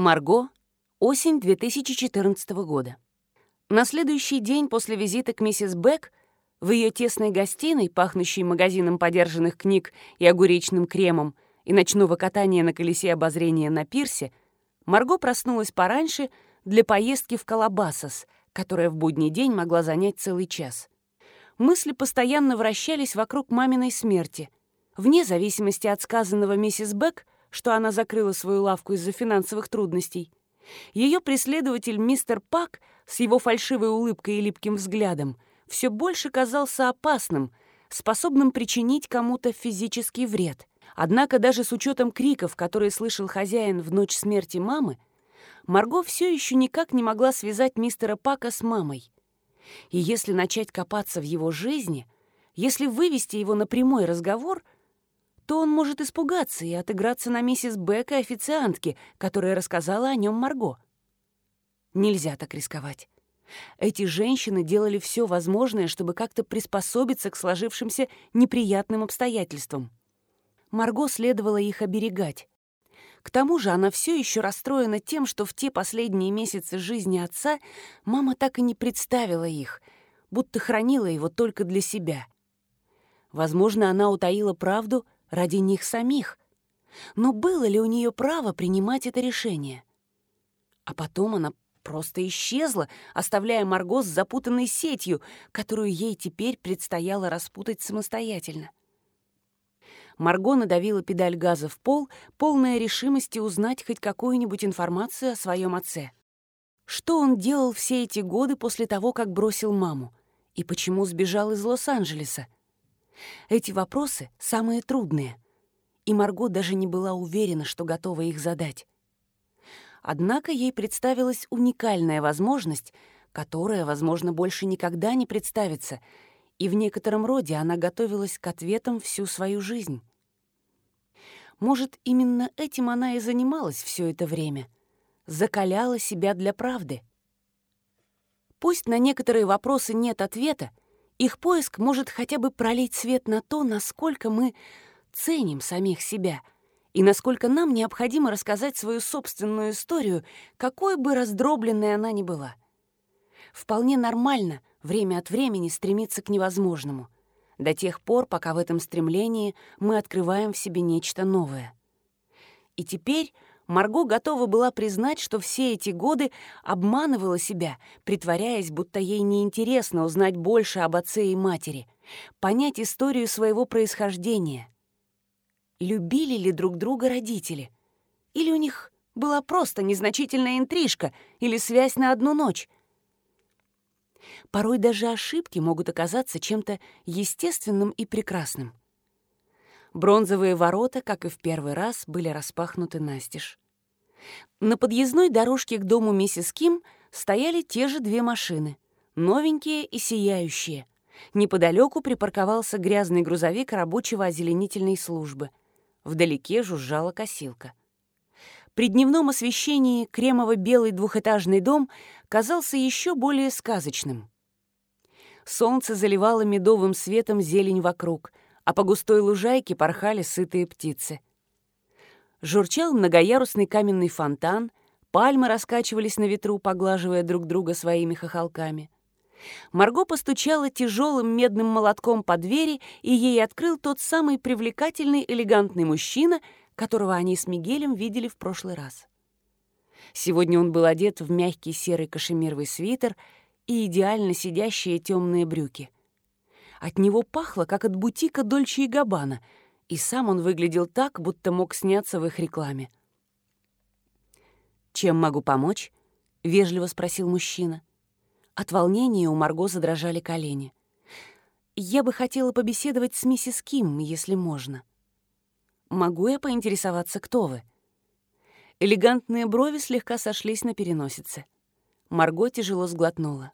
Марго. Осень 2014 года. На следующий день после визита к миссис Бек в ее тесной гостиной, пахнущей магазином подержанных книг и огуречным кремом, и ночного катания на колесе обозрения на пирсе, Марго проснулась пораньше для поездки в Колобасос, которая в будний день могла занять целый час. Мысли постоянно вращались вокруг маминой смерти. Вне зависимости от сказанного миссис Бек, что она закрыла свою лавку из-за финансовых трудностей, ее преследователь мистер Пак с его фальшивой улыбкой и липким взглядом все больше казался опасным, способным причинить кому-то физический вред. Однако даже с учетом криков, которые слышал хозяин в ночь смерти мамы, Марго все еще никак не могла связать мистера Пака с мамой. И если начать копаться в его жизни, если вывести его на прямой разговор — то он может испугаться и отыграться на миссис Бек и официантке, которая рассказала о нем Марго. Нельзя так рисковать. Эти женщины делали все возможное, чтобы как-то приспособиться к сложившимся неприятным обстоятельствам. Марго следовало их оберегать. К тому же она все еще расстроена тем, что в те последние месяцы жизни отца мама так и не представила их, будто хранила его только для себя. Возможно, она утаила правду — ради них самих. Но было ли у нее право принимать это решение? А потом она просто исчезла, оставляя Марго с запутанной сетью, которую ей теперь предстояло распутать самостоятельно. Марго надавила педаль газа в пол, полная решимости узнать хоть какую-нибудь информацию о своем отце. Что он делал все эти годы после того, как бросил маму? И почему сбежал из Лос-Анджелеса? Эти вопросы самые трудные, и Марго даже не была уверена, что готова их задать. Однако ей представилась уникальная возможность, которая, возможно, больше никогда не представится, и в некотором роде она готовилась к ответам всю свою жизнь. Может, именно этим она и занималась все это время, закаляла себя для правды. Пусть на некоторые вопросы нет ответа, их поиск может хотя бы пролить свет на то, насколько мы ценим самих себя и насколько нам необходимо рассказать свою собственную историю, какой бы раздробленной она ни была. Вполне нормально время от времени стремиться к невозможному, до тех пор, пока в этом стремлении мы открываем в себе нечто новое. И теперь Марго готова была признать, что все эти годы обманывала себя, притворяясь, будто ей неинтересно узнать больше об отце и матери, понять историю своего происхождения. Любили ли друг друга родители? Или у них была просто незначительная интрижка или связь на одну ночь? Порой даже ошибки могут оказаться чем-то естественным и прекрасным. Бронзовые ворота, как и в первый раз, были распахнуты настежь. На подъездной дорожке к дому миссис Ким стояли те же две машины, новенькие и сияющие. Неподалеку припарковался грязный грузовик рабочего озеленительной службы. Вдалеке жужжала косилка. При дневном освещении кремово-белый двухэтажный дом казался еще более сказочным. Солнце заливало медовым светом зелень вокруг, а по густой лужайке порхали сытые птицы — Журчал многоярусный каменный фонтан, пальмы раскачивались на ветру, поглаживая друг друга своими хохолками. Марго постучала тяжелым медным молотком по двери, и ей открыл тот самый привлекательный элегантный мужчина, которого они с Мигелем видели в прошлый раз. Сегодня он был одет в мягкий серый кашемировый свитер и идеально сидящие темные брюки. От него пахло, как от бутика Дольче и Габбана — и сам он выглядел так, будто мог сняться в их рекламе. «Чем могу помочь?» — вежливо спросил мужчина. От волнения у Марго задрожали колени. «Я бы хотела побеседовать с миссис Ким, если можно. Могу я поинтересоваться, кто вы?» Элегантные брови слегка сошлись на переносице. Марго тяжело сглотнула.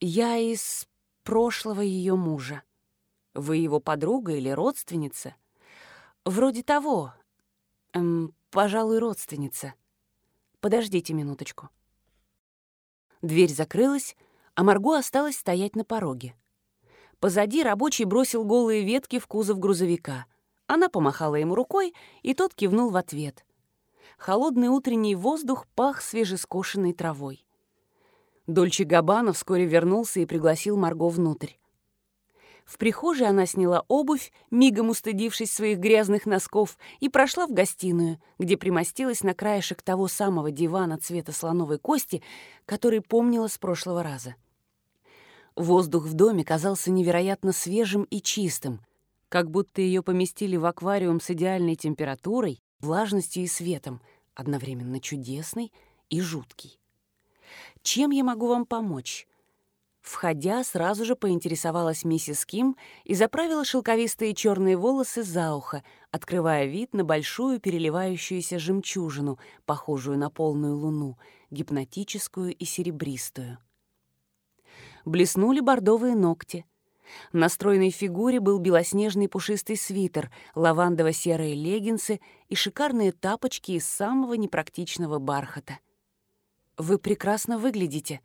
«Я из прошлого ее мужа. Вы его подруга или родственница? Вроде того. Эм, пожалуй, родственница. Подождите минуточку. Дверь закрылась, а Марго осталась стоять на пороге. Позади рабочий бросил голые ветки в кузов грузовика. Она помахала ему рукой, и тот кивнул в ответ. холодный утренний воздух пах свежескошенной травой. Дольче Габбана вскоре вернулся и пригласил Марго внутрь. В прихожей она сняла обувь, мигом устыдившись своих грязных носков, и прошла в гостиную, где примостилась на краешек того самого дивана цвета слоновой кости, который помнила с прошлого раза. Воздух в доме казался невероятно свежим и чистым, как будто ее поместили в аквариум с идеальной температурой, влажностью и светом, одновременно чудесный и жуткий. «Чем я могу вам помочь?» Входя, сразу же поинтересовалась миссис Ким и заправила шелковистые черные волосы за ухо, открывая вид на большую переливающуюся жемчужину, похожую на полную луну, гипнотическую и серебристую. Блеснули бордовые ногти. На стройной фигуре был белоснежный пушистый свитер, лавандово-серые леггинсы и шикарные тапочки из самого непрактичного бархата. «Вы прекрасно выглядите»,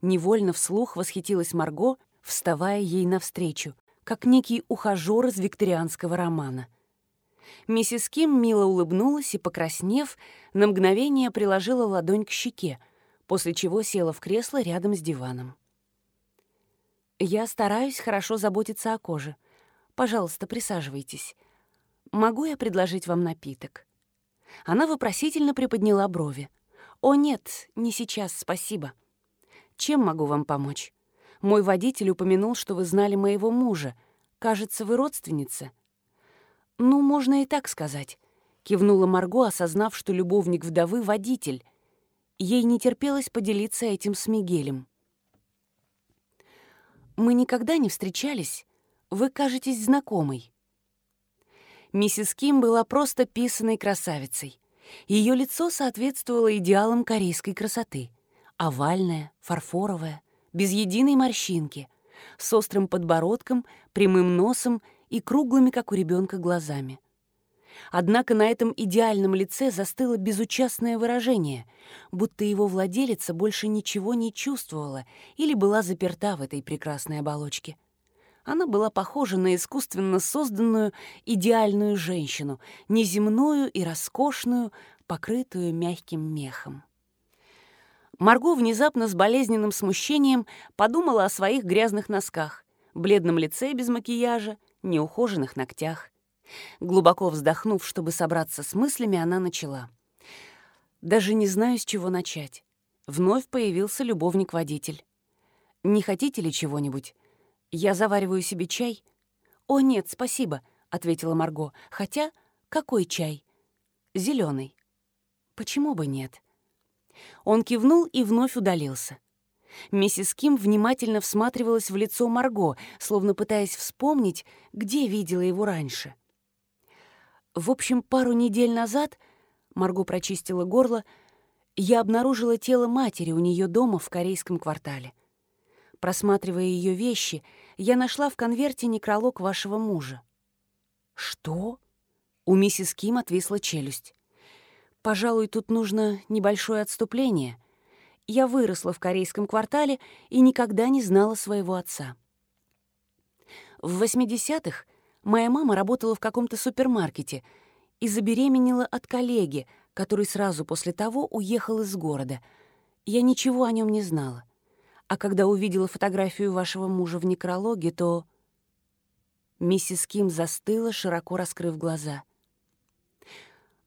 Невольно вслух восхитилась Марго, вставая ей навстречу, как некий ухажёр из викторианского романа. Миссис Ким мило улыбнулась и, покраснев, на мгновение приложила ладонь к щеке, после чего села в кресло рядом с диваном. «Я стараюсь хорошо заботиться о коже. Пожалуйста, присаживайтесь. Могу я предложить вам напиток?» Она вопросительно приподняла брови. «О, нет, не сейчас, спасибо». Чем могу вам помочь? Мой водитель упомянул, что вы знали моего мужа. Кажется, вы родственница». «Ну, можно и так сказать», — кивнула Марго, осознав, что любовник вдовы — водитель. Ей не терпелось поделиться этим с Мигелем. «Мы никогда не встречались. Вы кажетесь знакомой». Миссис Ким была просто писаной красавицей. Ее лицо соответствовало идеалам корейской красоты — овальная, фарфоровая, без единой морщинки, с острым подбородком, прямым носом и круглыми, как у ребенка, глазами. Однако на этом идеальном лице застыло безучастное выражение, будто его владелица больше ничего не чувствовала или была заперта в этой прекрасной оболочке. Она была похожа на искусственно созданную идеальную женщину, неземную и роскошную, покрытую мягким мехом. Марго внезапно с болезненным смущением подумала о своих грязных носках, бледном лице без макияжа, неухоженных ногтях. Глубоко вздохнув, чтобы собраться с мыслями, она начала. «Даже не знаю, с чего начать. Вновь появился любовник-водитель. Не хотите ли чего-нибудь? Я завариваю себе чай». «О, нет, спасибо», — ответила Марго. «Хотя, какой чай?» Зеленый. «Почему бы нет?» Он кивнул и вновь удалился. Миссис Ким внимательно всматривалась в лицо Марго, словно пытаясь вспомнить, где видела его раньше. В общем, пару недель назад, Марго прочистила горло, я обнаружила тело матери у нее дома в корейском квартале. Просматривая ее вещи, я нашла в конверте некролог вашего мужа. «Что?» У миссис Ким отвисла челюсть. Пожалуй, тут нужно небольшое отступление. Я выросла в корейском квартале и никогда не знала своего отца. В 80-х моя мама работала в каком-то супермаркете и забеременела от коллеги, который сразу после того уехал из города. Я ничего о нем не знала. А когда увидела фотографию вашего мужа в некрологе, то... Миссис Ким застыла, широко раскрыв глаза —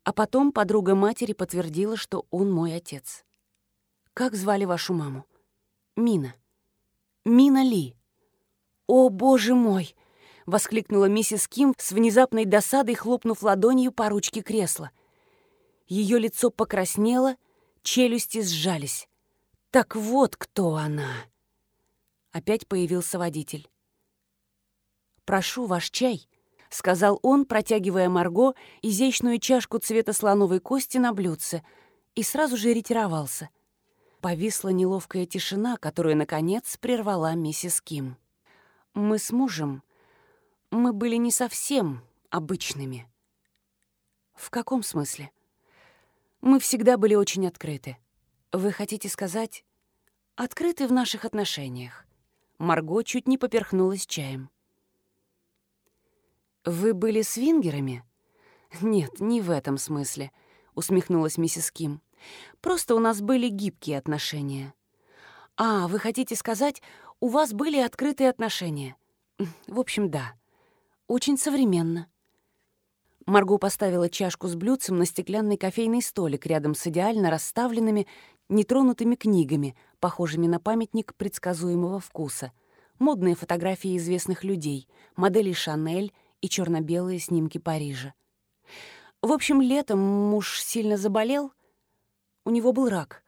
а потом подруга матери подтвердила, что он мой отец. «Как звали вашу маму?» «Мина». «Мина Ли». «О, боже мой!» — воскликнула миссис Ким с внезапной досадой, хлопнув ладонью по ручке кресла. Ее лицо покраснело, челюсти сжались. «Так вот кто она!» Опять появился водитель. «Прошу ваш чай», — сказал он, протягивая Марго изящную чашку цвета слоновой кости на блюдце, и сразу же ретировался. Повисла неловкая тишина, которую, наконец, прервала миссис Ким. «Мы с мужем, мы были не совсем обычными». «В каком смысле?» «Мы всегда были очень открыты. Вы хотите сказать, открыты в наших отношениях?» Марго чуть не поперхнулась чаем. «Вы были свингерами?» «Нет, не в этом смысле», — усмехнулась миссис Ким. «Просто у нас были гибкие отношения». «А, вы хотите сказать, у вас были открытые отношения?» «В общем, да. Очень современно». Марго поставила чашку с блюдцем на стеклянный кофейный столик рядом с идеально расставленными, нетронутыми книгами, похожими на памятник предсказуемого вкуса. Модные фотографии известных людей, моделей Шанель и черно белые снимки Парижа. В общем, летом муж сильно заболел. У него был рак.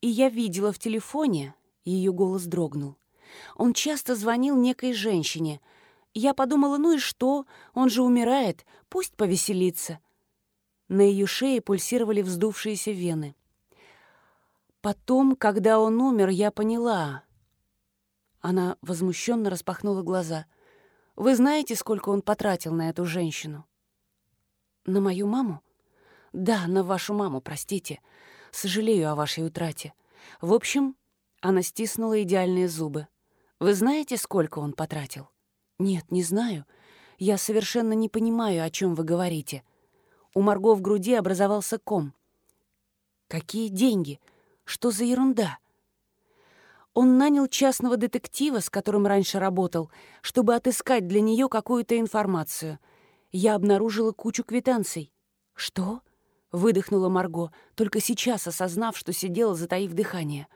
И я видела в телефоне, ее голос дрогнул. Он часто звонил некой женщине. Я подумала, ну и что? Он же умирает, пусть повеселится. На ее шее пульсировали вздувшиеся вены. Потом, когда он умер, я поняла. Она возмущенно распахнула глаза. Вы знаете, сколько он потратил на эту женщину? На мою маму? Да, на вашу маму, простите. Сожалею о вашей утрате. В общем, она стиснула идеальные зубы. Вы знаете, сколько он потратил? Нет, не знаю. Я совершенно не понимаю, о чем вы говорите. У Марго в груди образовался ком. Какие деньги? Что за ерунда? Он нанял частного детектива, с которым раньше работал, чтобы отыскать для нее какую-то информацию. Я обнаружила кучу квитанций. «Что?» — выдохнула Марго, только сейчас осознав, что сидела, затаив дыхание.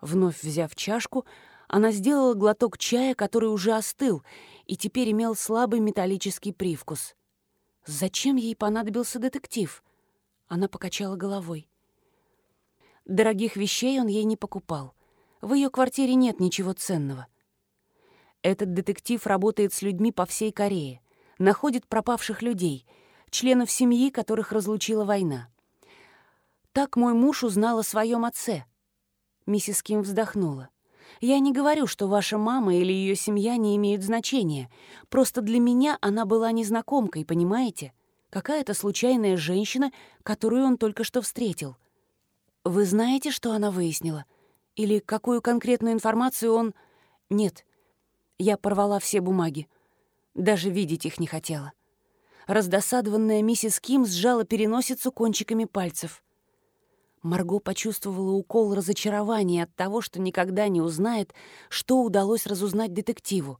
Вновь взяв чашку, она сделала глоток чая, который уже остыл и теперь имел слабый металлический привкус. Зачем ей понадобился детектив? Она покачала головой. Дорогих вещей он ей не покупал. В ее квартире нет ничего ценного. Этот детектив работает с людьми по всей Корее, находит пропавших людей, членов семьи, которых разлучила война. Так мой муж узнал о своем отце. Миссис Ким вздохнула. Я не говорю, что ваша мама или ее семья не имеют значения. Просто для меня она была незнакомкой, понимаете? Какая-то случайная женщина, которую он только что встретил. Вы знаете, что она выяснила? Или какую конкретную информацию он... Нет. Я порвала все бумаги. Даже видеть их не хотела. Раздосадованная миссис Ким сжала переносицу кончиками пальцев. Марго почувствовала укол разочарования от того, что никогда не узнает, что удалось разузнать детективу.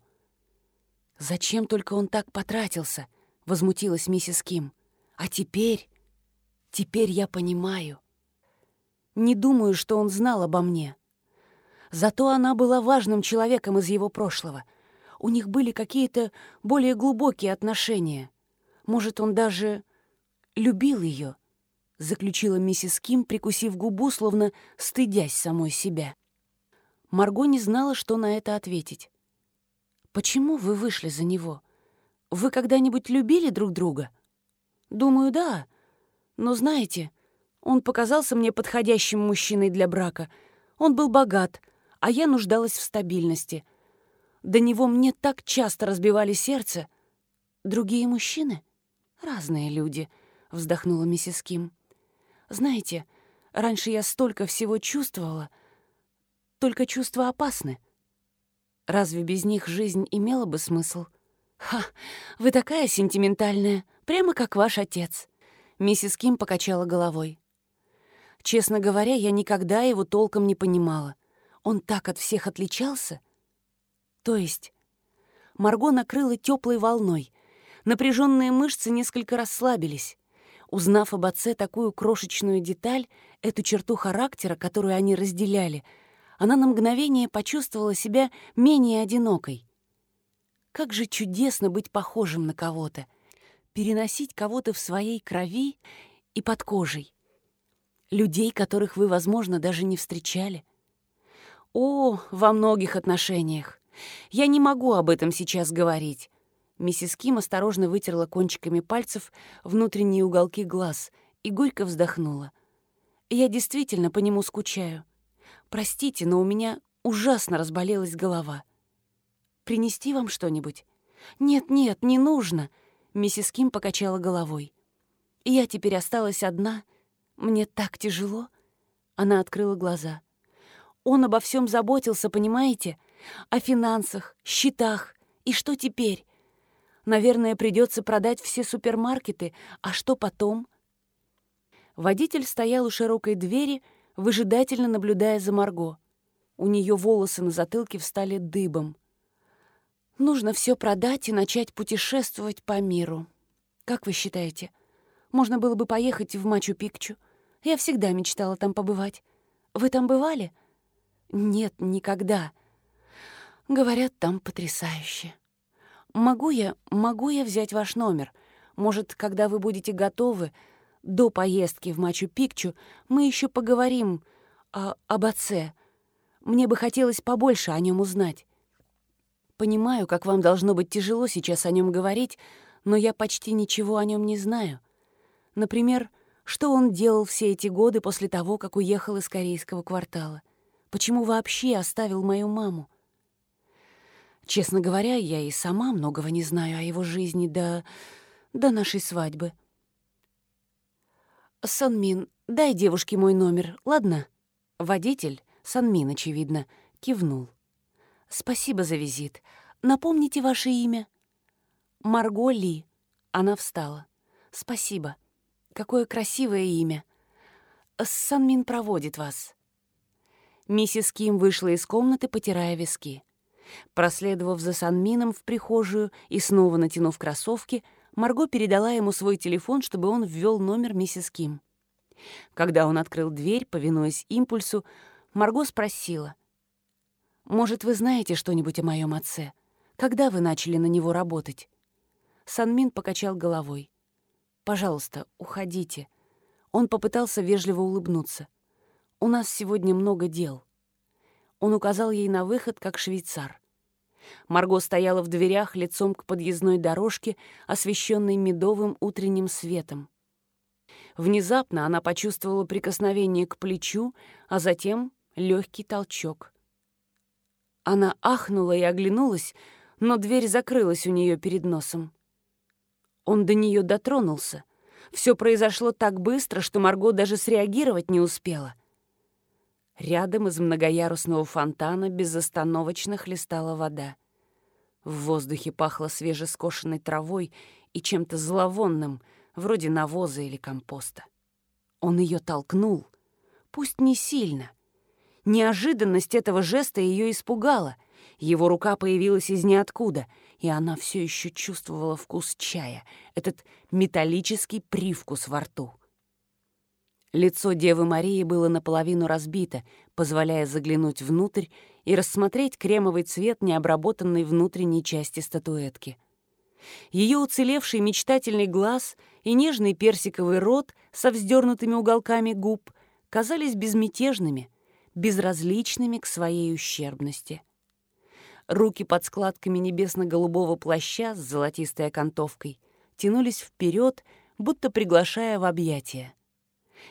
«Зачем только он так потратился?» — возмутилась миссис Ким. «А теперь... теперь я понимаю. Не думаю, что он знал обо мне. Зато она была важным человеком из его прошлого. У них были какие-то более глубокие отношения. Может, он даже любил ее, заключила миссис Ким, прикусив губу, словно стыдясь самой себя. Марго не знала, что на это ответить. «Почему вы вышли за него? Вы когда-нибудь любили друг друга?» «Думаю, да. Но знаете, он показался мне подходящим мужчиной для брака. Он был богат, а я нуждалась в стабильности. До него мне так часто разбивали сердце. Другие мужчины? Разные люди, вздохнула миссис Ким. Знаете, раньше я столько всего чувствовала. Только чувства опасны. Разве без них жизнь имела бы смысл? Ха, вы такая сентиментальная, прямо как ваш отец. Миссис Ким покачала головой. Честно говоря, я никогда его толком не понимала. Он так от всех отличался? То есть... Марго накрыла теплой волной. Напряженные мышцы несколько расслабились. Узнав об отце такую крошечную деталь, эту черту характера, которую они разделяли, она на мгновение почувствовала себя менее одинокой. Как же чудесно быть похожим на кого-то, переносить кого-то в своей крови и под кожей. Людей, которых вы, возможно, даже не встречали. О, во многих отношениях. Я не могу об этом сейчас говорить. Миссис Ким осторожно вытерла кончиками пальцев внутренние уголки глаз и горько вздохнула. Я действительно по нему скучаю. Простите, но у меня ужасно разболелась голова. Принести вам что-нибудь? Нет, нет, не нужно. Миссис Ким покачала головой. Я теперь осталась одна. Мне так тяжело. Она открыла глаза. Он обо всем заботился, понимаете? О финансах, счетах. И что теперь? Наверное, придется продать все супермаркеты. А что потом? Водитель стоял у широкой двери, выжидательно наблюдая за Марго. У нее волосы на затылке встали дыбом. Нужно все продать и начать путешествовать по миру. Как вы считаете, можно было бы поехать в Мачу-Пикчу? Я всегда мечтала там побывать. Вы там бывали? Нет, никогда. Говорят, там потрясающе. Могу я, могу я взять ваш номер? Может, когда вы будете готовы, до поездки в Мачу-Пикчу мы еще поговорим о, об отце. Мне бы хотелось побольше о нем узнать. Понимаю, как вам должно быть тяжело сейчас о нем говорить, но я почти ничего о нем не знаю. Например, что он делал все эти годы после того, как уехал из корейского квартала? Почему вообще оставил мою маму? Честно говоря, я и сама многого не знаю о его жизни до... до нашей свадьбы. «Санмин, дай девушке мой номер, ладно?» Водитель, Санмин, очевидно, кивнул. «Спасибо за визит. Напомните ваше имя?» «Марго Ли». Она встала. «Спасибо. Какое красивое имя. Санмин проводит вас». Миссис Ким вышла из комнаты, потирая виски. Проследовав за Санмином в прихожую и снова натянув кроссовки, Марго передала ему свой телефон, чтобы он ввел номер миссис Ким. Когда он открыл дверь, повинуясь импульсу, Марго спросила. «Может, вы знаете что-нибудь о моем отце? Когда вы начали на него работать?» Санмин покачал головой. «Пожалуйста, уходите». Он попытался вежливо улыбнуться. «У нас сегодня много дел». Он указал ей на выход, как швейцар. Марго стояла в дверях лицом к подъездной дорожке, освещенной медовым утренним светом. Внезапно она почувствовала прикосновение к плечу, а затем легкий толчок. Она ахнула и оглянулась, но дверь закрылась у нее перед носом. Он до нее дотронулся. Все произошло так быстро, что Марго даже среагировать не успела. Рядом из многоярусного фонтана безостановочно хлестала вода. В воздухе пахло свежескошенной травой и чем-то зловонным, вроде навоза или компоста. Он ее толкнул, пусть не сильно. Неожиданность этого жеста ее испугала. Его рука появилась из ниоткуда, и она все еще чувствовала вкус чая, этот металлический привкус во рту. Лицо Девы Марии было наполовину разбито, позволяя заглянуть внутрь и рассмотреть кремовый цвет необработанной внутренней части статуэтки. Ее уцелевший мечтательный глаз и нежный персиковый рот со вздернутыми уголками губ казались безмятежными, безразличными к своей ущербности. Руки под складками небесно-голубого плаща с золотистой окантовкой тянулись вперед, будто приглашая в объятия.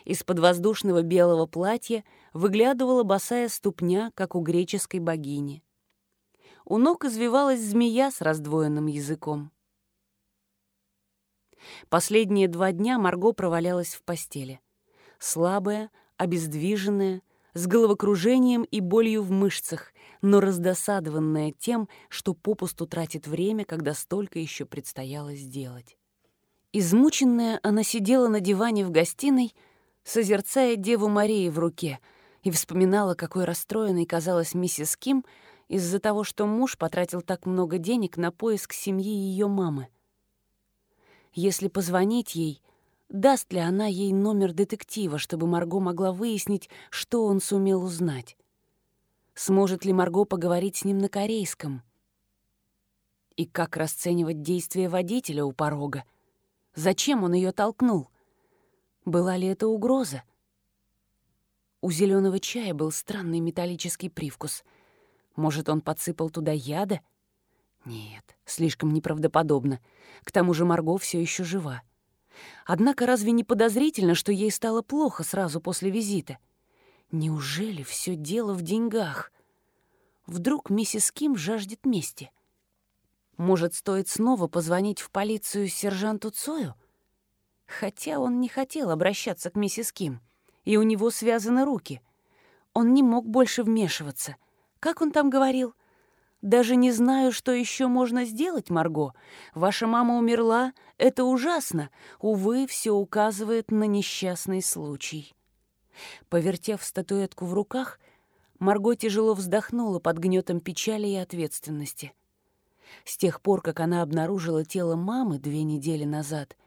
Из-под воздушного белого платья выглядывала босая ступня, как у греческой богини. У ног извивалась змея с раздвоенным языком. Последние два дня Марго провалялась в постели. Слабая, обездвиженная, с головокружением и болью в мышцах, но раздосадованная тем, что попусту тратит время, когда столько еще предстояло сделать. Измученная, она сидела на диване в гостиной, созерцая Деву Марии в руке, и вспоминала, какой расстроенной казалась миссис Ким из-за того, что муж потратил так много денег на поиск семьи ее мамы. Если позвонить ей, даст ли она ей номер детектива, чтобы Марго могла выяснить, что он сумел узнать? Сможет ли Марго поговорить с ним на корейском? И как расценивать действия водителя у порога? Зачем он ее толкнул? — была ли это угроза? У зеленого чая был странный металлический привкус. Может, он подсыпал туда яда? Нет, слишком неправдоподобно. К тому же Марго все еще жива. Однако разве не подозрительно, что ей стало плохо сразу после визита? Неужели все дело в деньгах? Вдруг миссис Ким жаждет мести? Может, стоит снова позвонить в полицию сержанту Цою? Хотя он не хотел обращаться к миссис Ким, и у него связаны руки. Он не мог больше вмешиваться. Как он там говорил? Даже не знаю, что еще можно сделать, Марго. Ваша мама умерла, это ужасно. Увы, все указывает на несчастный случай». Повертев статуэтку в руках, Марго тяжело вздохнула под гнетом печали и ответственности. С тех пор, как она обнаружила тело мамы две недели назад,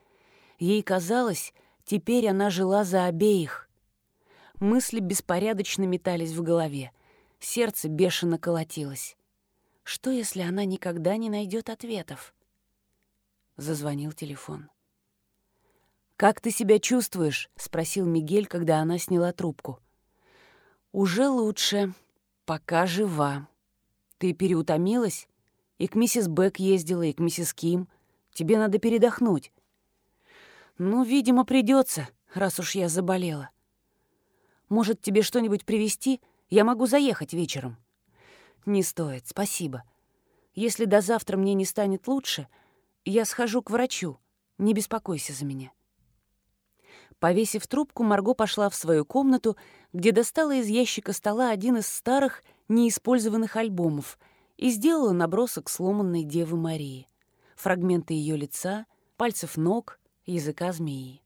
ей казалось, теперь она жила за обеих. Мысли беспорядочно метались в голове, сердце бешено колотилось. Что, если она никогда не найдет ответов? Зазвонил телефон. «Как ты себя чувствуешь?» — спросил Мигель, когда она сняла трубку. «Уже лучше. Пока жива. Ты переутомилась? И к миссис Бек ездила, и к миссис Ким. Тебе надо передохнуть». «Ну, видимо, придется, раз уж я заболела. Может, тебе что-нибудь привезти? Я могу заехать вечером». «Не стоит, спасибо. Если до завтра мне не станет лучше, я схожу к врачу. Не беспокойся за меня». Повесив трубку, Марго пошла в свою комнату, где достала из ящика стола один из старых, неиспользованных альбомов и сделала набросок сломанной Девы Марии. Фрагменты ее лица, пальцев ног, языка змеи.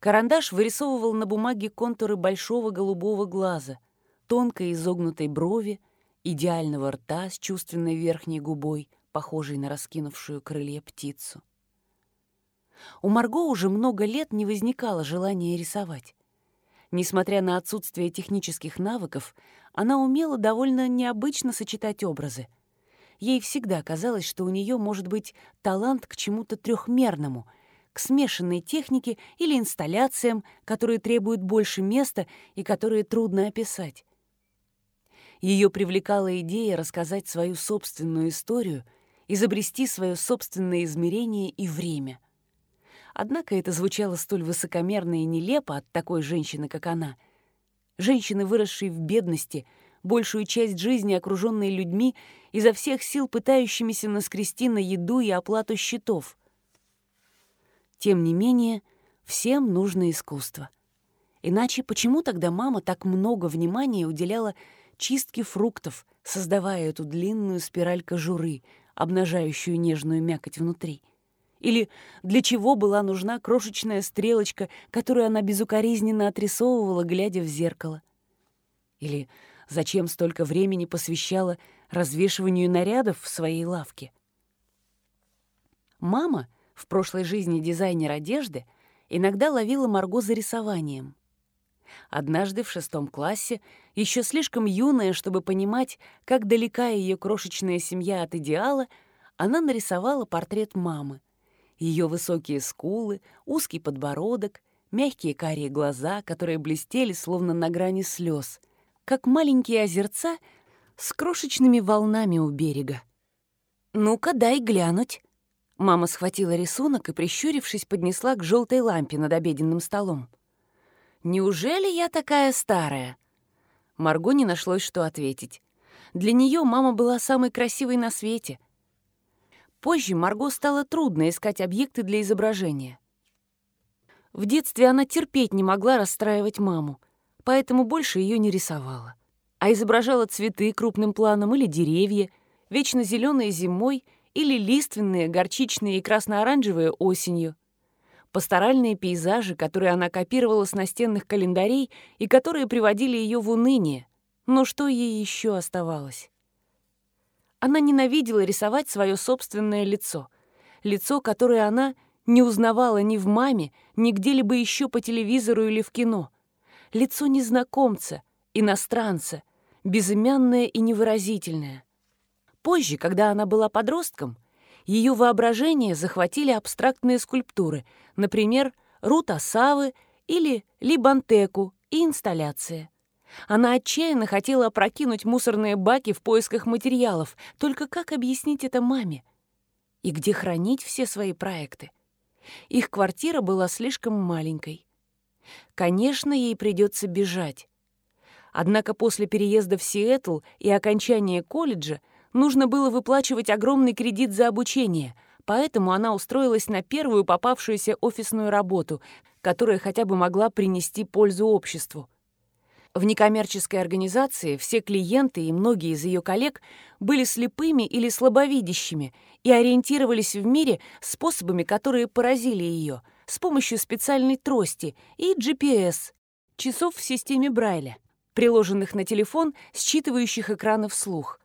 Карандаш вырисовывал на бумаге контуры большого голубого глаза, тонкой изогнутой брови, идеального рта с чувственной верхней губой, похожей на раскинувшую крылья птицу. У Марго уже много лет не возникало желания рисовать. Несмотря на отсутствие технических навыков, она умела довольно необычно сочетать образы. Ей всегда казалось, что у нее может быть талант к чему-то трехмерному, к смешанной технике или инсталляциям, которые требуют больше места и которые трудно описать. Ее привлекала идея рассказать свою собственную историю, изобрести свое собственное измерение и время — Однако это звучало столь высокомерно и нелепо от такой женщины, как она. Женщины, выросшей в бедности, большую часть жизни окруженной людьми, изо всех сил пытающимися наскрести на еду и оплату счетов. Тем не менее, всем нужно искусство. Иначе почему тогда мама так много внимания уделяла чистке фруктов, создавая эту длинную спираль кожуры, обнажающую нежную мякоть внутри? Или для чего была нужна крошечная стрелочка, которую она безукоризненно отрисовывала, глядя в зеркало? Или зачем столько времени посвящала развешиванию нарядов в своей лавке? Мама, в прошлой жизни дизайнер одежды, иногда ловила Марго за рисованием. Однажды в шестом классе, еще слишком юная, чтобы понимать, как далека ее крошечная семья от идеала, она нарисовала портрет мамы — ее высокие скулы, узкий подбородок, мягкие карие глаза, которые блестели словно на грани слез, как маленькие озерца с крошечными волнами у берега. «Ну-ка, дай глянуть». Мама схватила рисунок и, прищурившись, поднесла к желтой лампе над обеденным столом. «Неужели я такая старая?» Марго не нашлось, что ответить. Для нее мама была самой красивой на свете — Позже Марго стало трудно искать объекты для изображения. В детстве она терпеть не могла расстраивать маму, поэтому больше ее не рисовала, а изображала цветы крупным планом или деревья, вечно зеленые зимой или лиственные, горчичные и красно-оранжевые осенью. Пасторальные пейзажи, которые она копировала с настенных календарей и которые приводили ее в уныние. Но что ей еще оставалось? Она ненавидела рисовать свое собственное лицо. Лицо, которое она не узнавала ни в маме, ни где-либо еще по телевизору или в кино. Лицо незнакомца, иностранца, безымянное и невыразительное. Позже, когда она была подростком, ее воображение захватили абстрактные скульптуры, например, Рута Савы или Либантеку и инсталляция. Она отчаянно хотела опрокинуть мусорные баки в поисках материалов. Только как объяснить это маме? И где хранить все свои проекты? Их квартира была слишком маленькой. Конечно, ей придется бежать. Однако после переезда в Сиэтл и окончания колледжа нужно было выплачивать огромный кредит за обучение, поэтому она устроилась на первую попавшуюся офисную работу, которая хотя бы могла принести пользу обществу — В некоммерческой организации все клиенты и многие из ее коллег были слепыми или слабовидящими и ориентировались в мире способами, которые поразили ее, с помощью специальной трости и GPS, часов в системе Брайля, приложенных на телефон, считывающих экраны вслух.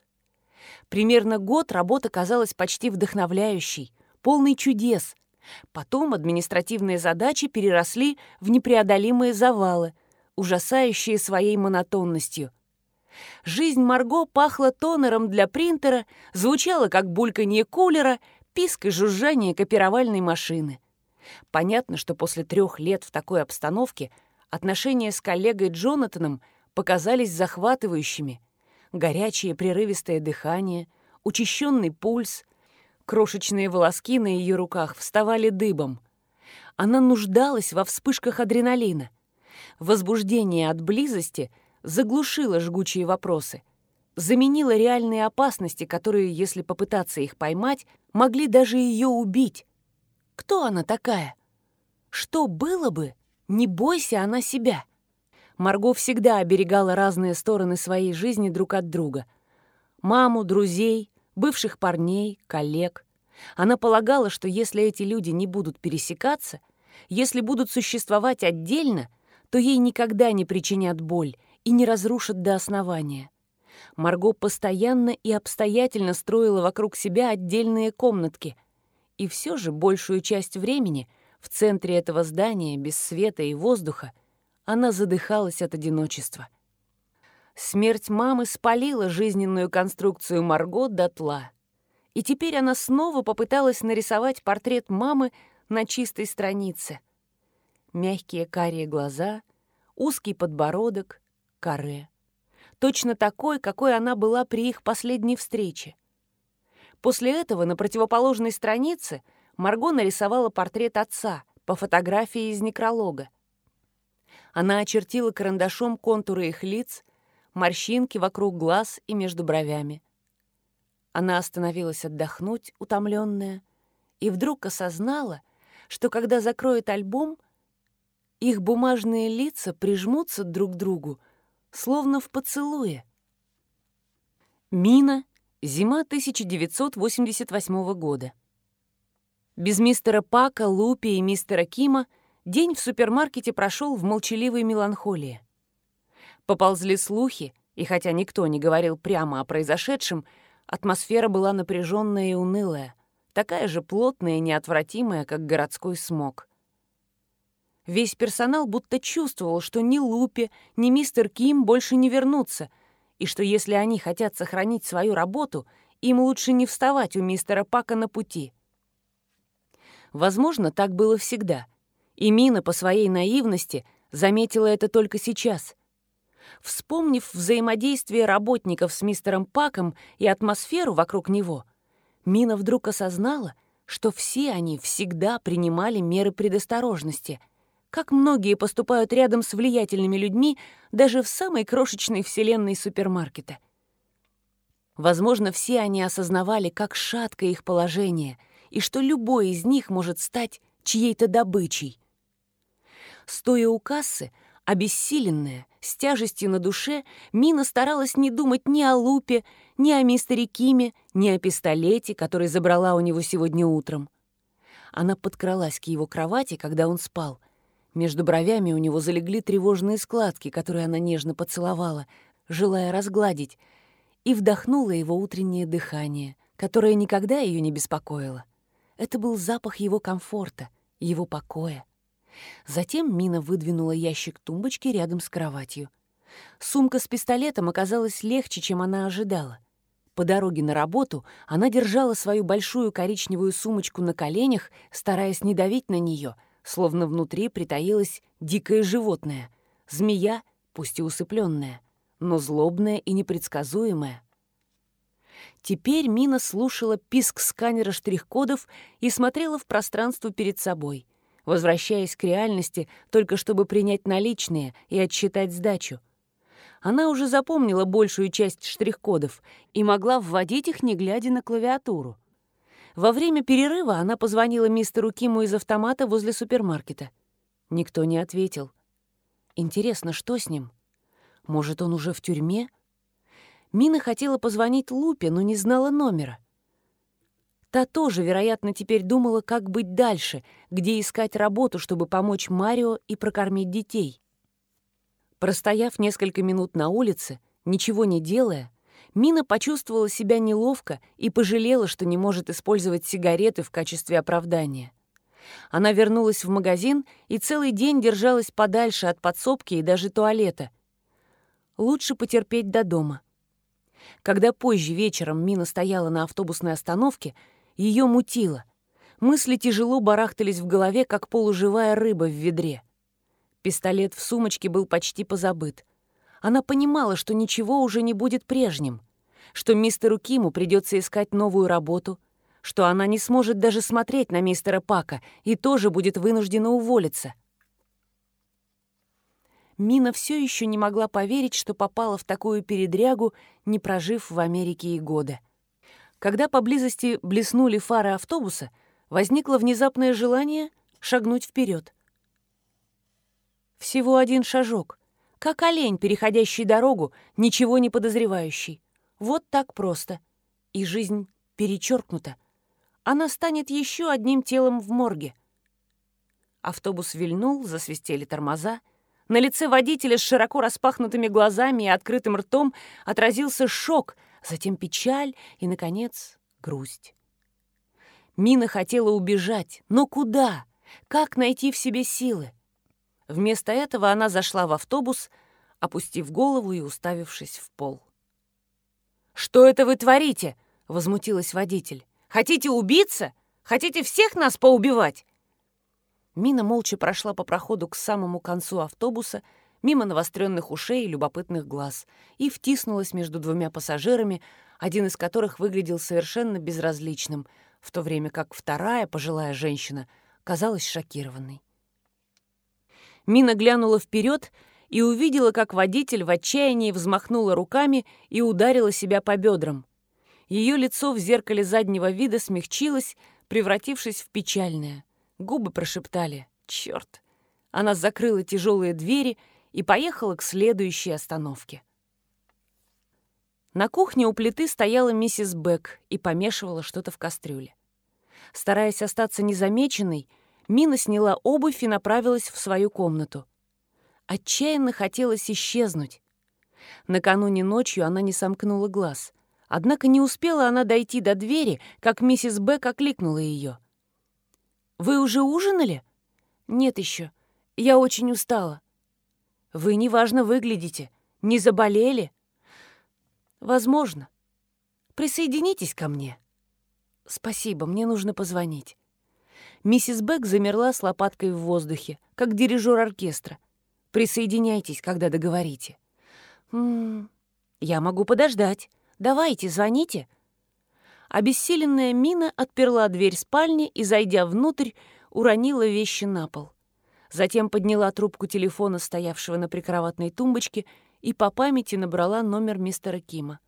Примерно год работа казалась почти вдохновляющей, полной чудес. Потом административные задачи переросли в непреодолимые завалы — ужасающие своей монотонностью. Жизнь Марго пахла тонером для принтера, звучала как бульканье кулера, писк и жужжание копировальной машины. Понятно, что после трех лет в такой обстановке отношения с коллегой Джонатаном показались захватывающими. Горячее прерывистое дыхание, учащенный пульс, крошечные волоски на ее руках вставали дыбом. Она нуждалась во вспышках адреналина. Возбуждение от близости заглушило жгучие вопросы, заменило реальные опасности, которые, если попытаться их поймать, могли даже ее убить. Кто она такая? Что было бы, не бойся она себя? Марго всегда оберегала разные стороны своей жизни друг от друга. Маму, друзей, бывших парней, коллег. Она полагала, что если эти люди не будут пересекаться, если будут существовать отдельно, то ей никогда не причинят боль и не разрушат до основания. Марго постоянно и обстоятельно строила вокруг себя отдельные комнатки, и все же большую часть времени в центре этого здания, без света и воздуха, она задыхалась от одиночества. Смерть мамы спалила жизненную конструкцию Марго дотла. И теперь она снова попыталась нарисовать портрет мамы на чистой странице мягкие карие глаза, узкий подбородок, каре. Точно такой, какой она была при их последней встрече. После этого на противоположной странице Марго нарисовала портрет отца по фотографии из некролога. Она очертила карандашом контуры их лиц, морщинки вокруг глаз и между бровями. Она остановилась отдохнуть, утомленная, и вдруг осознала, что когда закроет альбом, их бумажные лица прижмутся друг к другу, словно в поцелуе. Мина. Зима 1988 года. Без мистера Пака, Лупи и мистера Кима день в супермаркете прошел в молчаливой меланхолии. Поползли слухи, и хотя никто не говорил прямо о произошедшем, атмосфера была напряженная и унылая, такая же плотная и неотвратимая, как городской смог. Весь персонал будто чувствовал, что ни Лупи, ни мистер Ким больше не вернутся, и что если они хотят сохранить свою работу, им лучше не вставать у мистера Пака на пути. Возможно, так было всегда. И Мина по своей наивности заметила это только сейчас. Вспомнив взаимодействие работников с мистером Паком и атмосферу вокруг него, Мина вдруг осознала, что все они всегда принимали меры предосторожности — как многие поступают рядом с влиятельными людьми даже в самой крошечной вселенной супермаркета. Возможно, все они осознавали, как шатко их положение, и что любой из них может стать чьей-то добычей. Стоя у кассы, обессиленная, с тяжестью на душе, Мина старалась не думать ни о Лупе, ни о мистере Киме, ни о пистолете, который забрала у него сегодня утром. Она подкралась к его кровати, когда он спал, между бровями у него залегли тревожные складки, которые она нежно поцеловала, желая разгладить, и вдохнула его утреннее дыхание, которое никогда ее не беспокоило. Это был запах его комфорта, его покоя. Затем Мина выдвинула ящик тумбочки рядом с кроватью. Сумка с пистолетом оказалась легче, чем она ожидала. По дороге на работу она держала свою большую коричневую сумочку на коленях, стараясь не давить на нее — словно внутри притаилось дикое животное, змея, пусть и усыпленная, но злобная и непредсказуемая. Теперь Мина слушала писк сканера штрих-кодов и смотрела в пространство перед собой, возвращаясь к реальности только чтобы принять наличные и отсчитать сдачу. Она уже запомнила большую часть штрих-кодов и могла вводить их, не глядя на клавиатуру. Во время перерыва она позвонила мистеру Киму из автомата возле супермаркета. Никто не ответил. Интересно, что с ним? Может, он уже в тюрьме? Мина хотела позвонить Лупе, но не знала номера. Та тоже, вероятно, теперь думала, как быть дальше, где искать работу, чтобы помочь Марио и прокормить детей. Простояв несколько минут на улице, ничего не делая, Мина почувствовала себя неловко и пожалела, что не может использовать сигареты в качестве оправдания. Она вернулась в магазин и целый день держалась подальше от подсобки и даже туалета. Лучше потерпеть до дома. Когда позже вечером Мина стояла на автобусной остановке, ее мутило. Мысли тяжело барахтались в голове, как полуживая рыба в ведре. Пистолет в сумочке был почти позабыт. Она понимала, что ничего уже не будет прежним, что мистеру Киму придется искать новую работу, что она не сможет даже смотреть на мистера Пака и тоже будет вынуждена уволиться. Мина все еще не могла поверить, что попала в такую передрягу, не прожив в Америке и года. Когда поблизости блеснули фары автобуса, возникло внезапное желание шагнуть вперед. Всего один шажок, как олень, переходящий дорогу, ничего не подозревающий. Вот так просто. И жизнь перечеркнута. Она станет еще одним телом в морге. Автобус вильнул, засвистели тормоза. На лице водителя с широко распахнутыми глазами и открытым ртом отразился шок, затем печаль и, наконец, грусть. Мина хотела убежать, но куда? Как найти в себе силы? Вместо этого она зашла в автобус, опустив голову и уставившись в пол. «Что это вы творите?» — возмутилась водитель. «Хотите убиться? Хотите всех нас поубивать?» Мина молча прошла по проходу к самому концу автобуса, мимо навостренных ушей и любопытных глаз, и втиснулась между двумя пассажирами, один из которых выглядел совершенно безразличным, в то время как вторая пожилая женщина казалась шокированной. Мина глянула вперед и увидела, как водитель в отчаянии взмахнула руками и ударила себя по бедрам. Ее лицо в зеркале заднего вида смягчилось, превратившись в печальное. Губы прошептали «Черт!». Она закрыла тяжелые двери и поехала к следующей остановке. На кухне у плиты стояла миссис Бек и помешивала что-то в кастрюле. Стараясь остаться незамеченной, Мина сняла обувь и направилась в свою комнату. Отчаянно хотелось исчезнуть. Накануне ночью она не сомкнула глаз. Однако не успела она дойти до двери, как миссис Бек окликнула ее. «Вы уже ужинали?» «Нет еще. Я очень устала». «Вы неважно выглядите. Не заболели?» «Возможно. Присоединитесь ко мне». «Спасибо, мне нужно позвонить». Миссис Бек замерла с лопаткой в воздухе, как дирижер оркестра. «Присоединяйтесь, когда договорите». «М «М-м, «Я могу подождать. Давайте, звоните». Обессиленная Мина отперла дверь спальни и, зайдя внутрь, уронила вещи на пол. Затем подняла трубку телефона, стоявшего на прикроватной тумбочке, и по памяти набрала номер мистера Кима.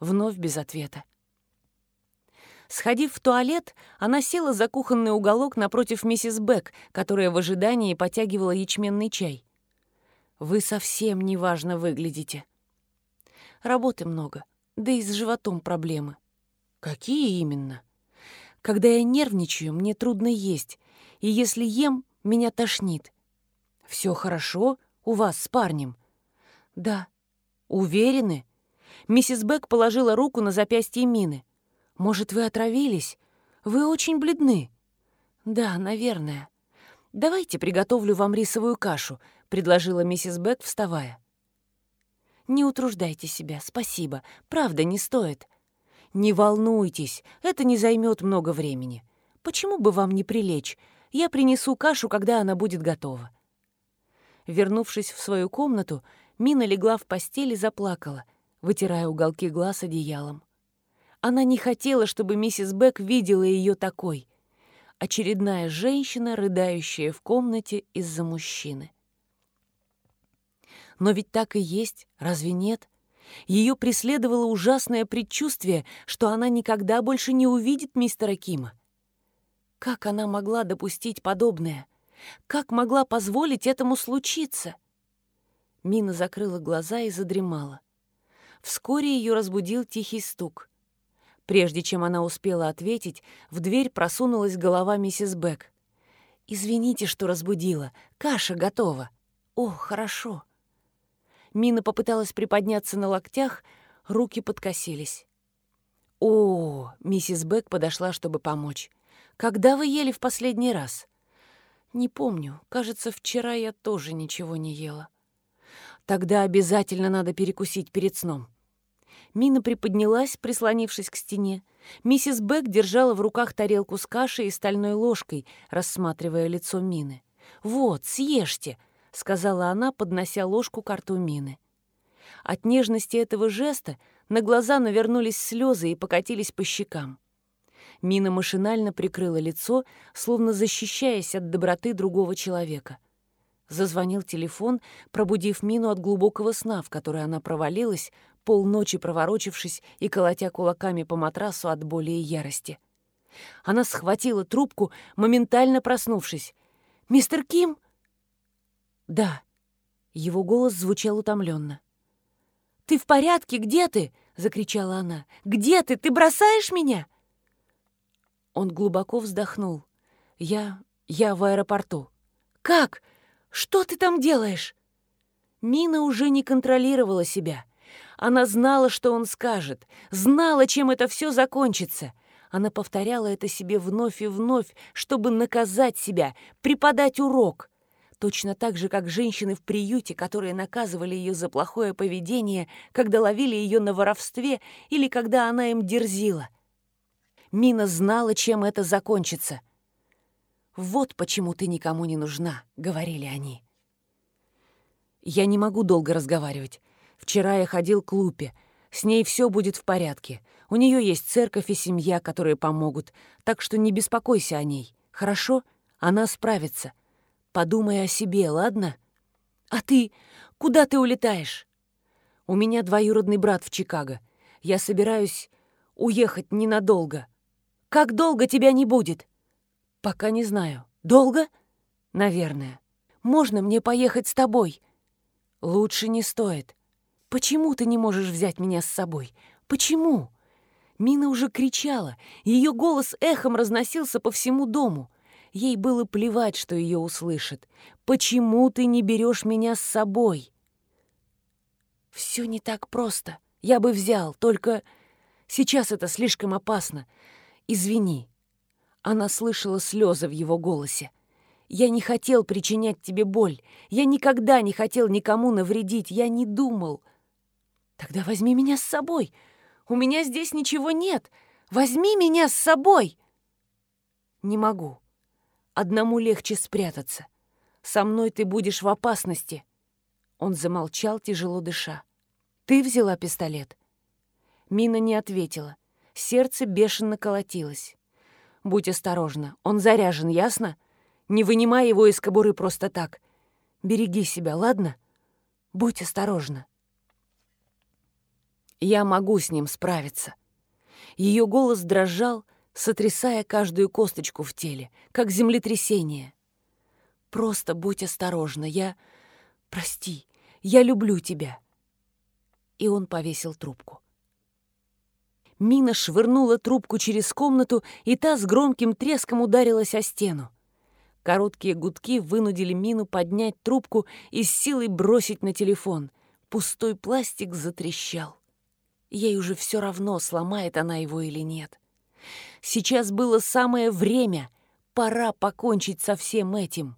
Вновь без ответа. Сходив в туалет, она села за кухонный уголок напротив миссис Бек, которая в ожидании потягивала ячменный чай. «Вы совсем неважно выглядите». «Работы много, да и с животом проблемы». «Какие именно?» «Когда я нервничаю, мне трудно есть, и если ем, меня тошнит». «Все хорошо у вас с парнем?» «Да». «Уверены?» Миссис Бек положила руку на запястье Мины. Может, вы отравились? Вы очень бледны». «Да, наверное. Давайте приготовлю вам рисовую кашу», — предложила миссис Бек, вставая. «Не утруждайте себя, спасибо. Правда, не стоит». «Не волнуйтесь, это не займет много времени. Почему бы вам не прилечь? Я принесу кашу, когда она будет готова». Вернувшись в свою комнату, Мина легла в постель и заплакала, вытирая уголки глаз одеялом. Она не хотела, чтобы миссис Бек видела ее такой. Очередная женщина, рыдающая в комнате из-за мужчины. Но ведь так и есть, разве нет? Ее преследовало ужасное предчувствие, что она никогда больше не увидит мистера Кима. Как она могла допустить подобное? Как могла позволить этому случиться? Мина закрыла глаза и задремала. Вскоре ее разбудил тихий стук. Прежде чем она успела ответить, в дверь просунулась голова миссис Бек. «Извините, что разбудила. Каша готова». «О, хорошо». Мина попыталась приподняться на локтях, руки подкосились. «О!» — миссис Бек подошла, чтобы помочь. «Когда вы ели в последний раз?» «Не помню. Кажется, вчера я тоже ничего не ела». «Тогда обязательно надо перекусить перед сном». Мина приподнялась, прислонившись к стене. Миссис Бек держала в руках тарелку с кашей и стальной ложкой, рассматривая лицо Мины. «Вот, съешьте», — сказала она, поднося ложку к рту Мины. От нежности этого жеста на глаза навернулись слезы и покатились по щекам. Мина машинально прикрыла лицо, словно защищаясь от доброты другого человека. Зазвонил телефон, пробудив Мину от глубокого сна, в который она провалилась, полночи проворочившись и колотя кулаками по матрасу от боли и ярости. Она схватила трубку, моментально проснувшись. «Мистер Ким?» «Да». Его голос звучал утомленно. «Ты в порядке? Где ты?» — закричала она. «Где ты? Ты бросаешь меня?» Он глубоко вздохнул. «Я... я в аэропорту». «Как? Что ты там делаешь?» Мина уже не контролировала себя. Она знала, что он скажет, знала, чем это все закончится. Она повторяла это себе вновь и вновь, чтобы наказать себя, преподать урок точно так же, как женщины в приюте, которые наказывали ее за плохое поведение, когда ловили ее на воровстве или когда она им дерзила. Мина знала, чем это закончится. «Вот почему ты никому не нужна», — говорили они. «Я не могу долго разговаривать. Вчера я ходил к Лупе. С ней все будет в порядке. У нее есть церковь и семья, которые помогут, так что не беспокойся о ней. Хорошо? Она справится. Подумай о себе, ладно? А ты? Куда ты улетаешь? У меня двоюродный брат в Чикаго. Я собираюсь уехать ненадолго. Как долго тебя не будет? Пока не знаю. Долго? Наверное. Можно мне поехать с тобой? Лучше не стоит. Почему ты не можешь взять меня с собой? Почему? Мина уже кричала, ее голос эхом разносился по всему дому. Ей было плевать, что ее услышат. «Почему ты не берешь меня с собой?» «Все не так просто. Я бы взял, только сейчас это слишком опасно. Извини». Она слышала слезы в его голосе. «Я не хотел причинять тебе боль. Я никогда не хотел никому навредить. Я не думал». «Тогда возьми меня с собой. У меня здесь ничего нет. Возьми меня с собой!» «Не могу. Одному легче спрятаться. Со мной ты будешь в опасности». Он замолчал, тяжело дыша. «Ты взяла пистолет?» Мина не ответила. Сердце бешено колотилось. «Будь осторожна. Он заряжен, ясно? Не вынимай его из кобуры просто так. Береги себя, ладно? Будь осторожна». «Я могу с ним справиться». Ее голос дрожал, сотрясая каждую косточку в теле, как землетрясение. «Просто будь осторожна, я... Прости, я люблю тебя». И он повесил трубку. Мина швырнула трубку через комнату, и та с громким треском ударилась о стену. Короткие гудки вынудили Мину поднять трубку и с силой бросить на телефон. Пустой пластик затрещал. Ей уже все равно, сломает она его или нет. Сейчас было самое время, пора покончить со всем этим.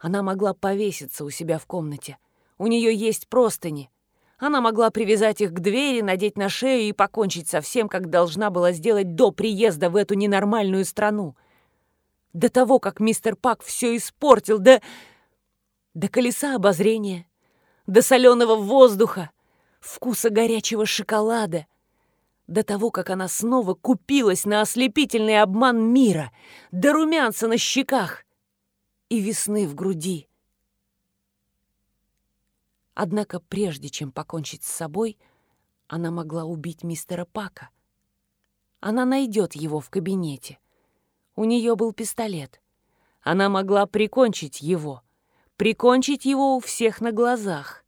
Она могла повеситься у себя в комнате. У нее есть простыни. Она могла привязать их к двери, надеть на шею и покончить со всем, как должна была сделать до приезда в эту ненормальную страну. До того, как мистер Пак все испортил, до... до колеса обозрения, до соленого воздуха, вкуса горячего шоколада, до того, как она снова купилась на ослепительный обман мира, до румянца на щеках и весны в груди. Однако прежде чем покончить с собой, она могла убить мистера Пака. Она найдет его в кабинете. У нее был пистолет. Она могла прикончить его, прикончить его у всех на глазах.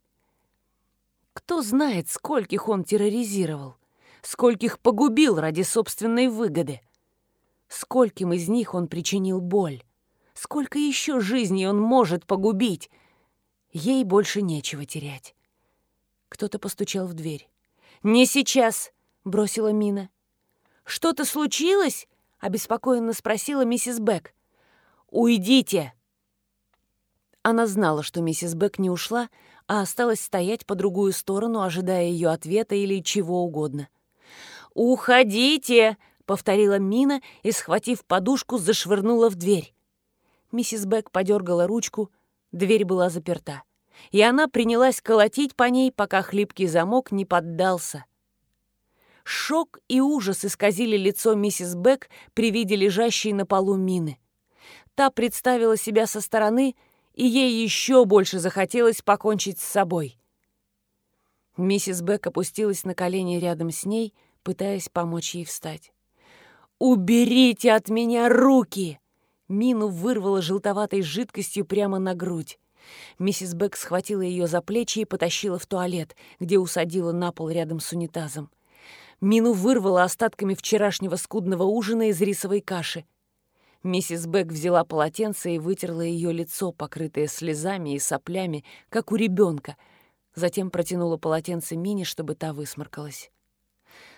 Кто знает, скольких он терроризировал, скольких погубил ради собственной выгоды. Скольким из них он причинил боль. Сколько еще жизней он может погубить? Ей больше нечего терять. Кто-то постучал в дверь. «Не сейчас!» — бросила Мина. «Что-то случилось?» — обеспокоенно спросила миссис Бек. «Уйдите!» Она знала, что миссис Бек не ушла, а осталась стоять по другую сторону, ожидая ее ответа или чего угодно. «Уходите!» — повторила Мина и, схватив подушку, зашвырнула в дверь. Миссис Бек подергала ручку, дверь была заперта, и она принялась колотить по ней, пока хлипкий замок не поддался. Шок и ужас исказили лицо миссис Бек при виде лежащей на полу мины. Та представила себя со стороны, и ей еще больше захотелось покончить с собой. Миссис Бек опустилась на колени рядом с ней, пытаясь помочь ей встать. «Уберите от меня руки!» Мину вырвало желтоватой жидкостью прямо на грудь. Миссис Бек схватила ее за плечи и потащила в туалет, где усадила на пол рядом с унитазом. Мину вырвало остатками вчерашнего скудного ужина из рисовой каши. Миссис Бек взяла полотенце и вытерла ее лицо, покрытое слезами и соплями, как у ребенка. Затем протянула полотенце Мине, чтобы та высморкалась.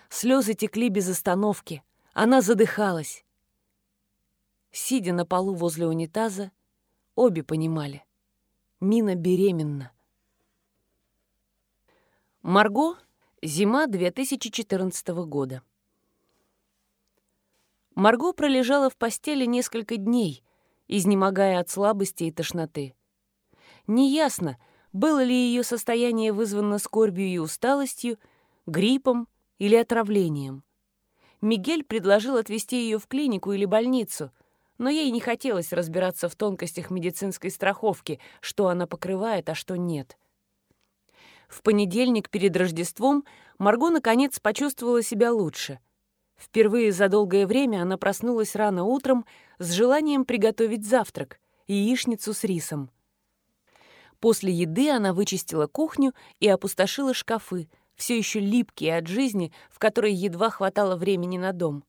Слезы текли без остановки. Она задыхалась. Сидя на полу возле унитаза, обе понимали. Мина беременна. Марго Зима 2014 года. Марго пролежала в постели несколько дней, изнемогая от слабости и тошноты. Неясно, было ли ее состояние вызвано скорбью и усталостью, гриппом или отравлением. Мигель предложил отвезти ее в клинику или больницу, но ей не хотелось разбираться в тонкостях медицинской страховки, что она покрывает, а что нет — в понедельник перед Рождеством Марго наконец почувствовала себя лучше. Впервые за долгое время она проснулась рано утром с желанием приготовить завтрак — яичницу с рисом. После еды она вычистила кухню и опустошила шкафы, все еще липкие от жизни, в которой едва хватало времени на дом.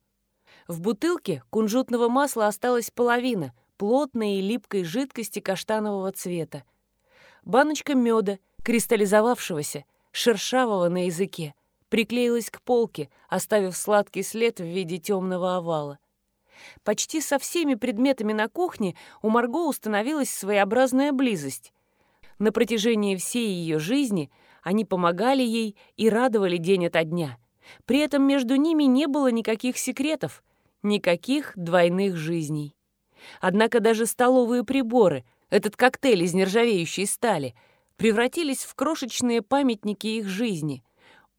В бутылке кунжутного масла осталась половина, плотной и липкой жидкости каштанового цвета. Баночка меда — кристаллизовавшегося, шершавого на языке, приклеилась к полке, оставив сладкий след в виде темного овала. Почти со всеми предметами на кухне у Марго установилась своеобразная близость. На протяжении всей ее жизни они помогали ей и радовали день ото дня. При этом между ними не было никаких секретов, никаких двойных жизней. Однако даже столовые приборы, этот коктейль из нержавеющей стали — превратились в крошечные памятники их жизни,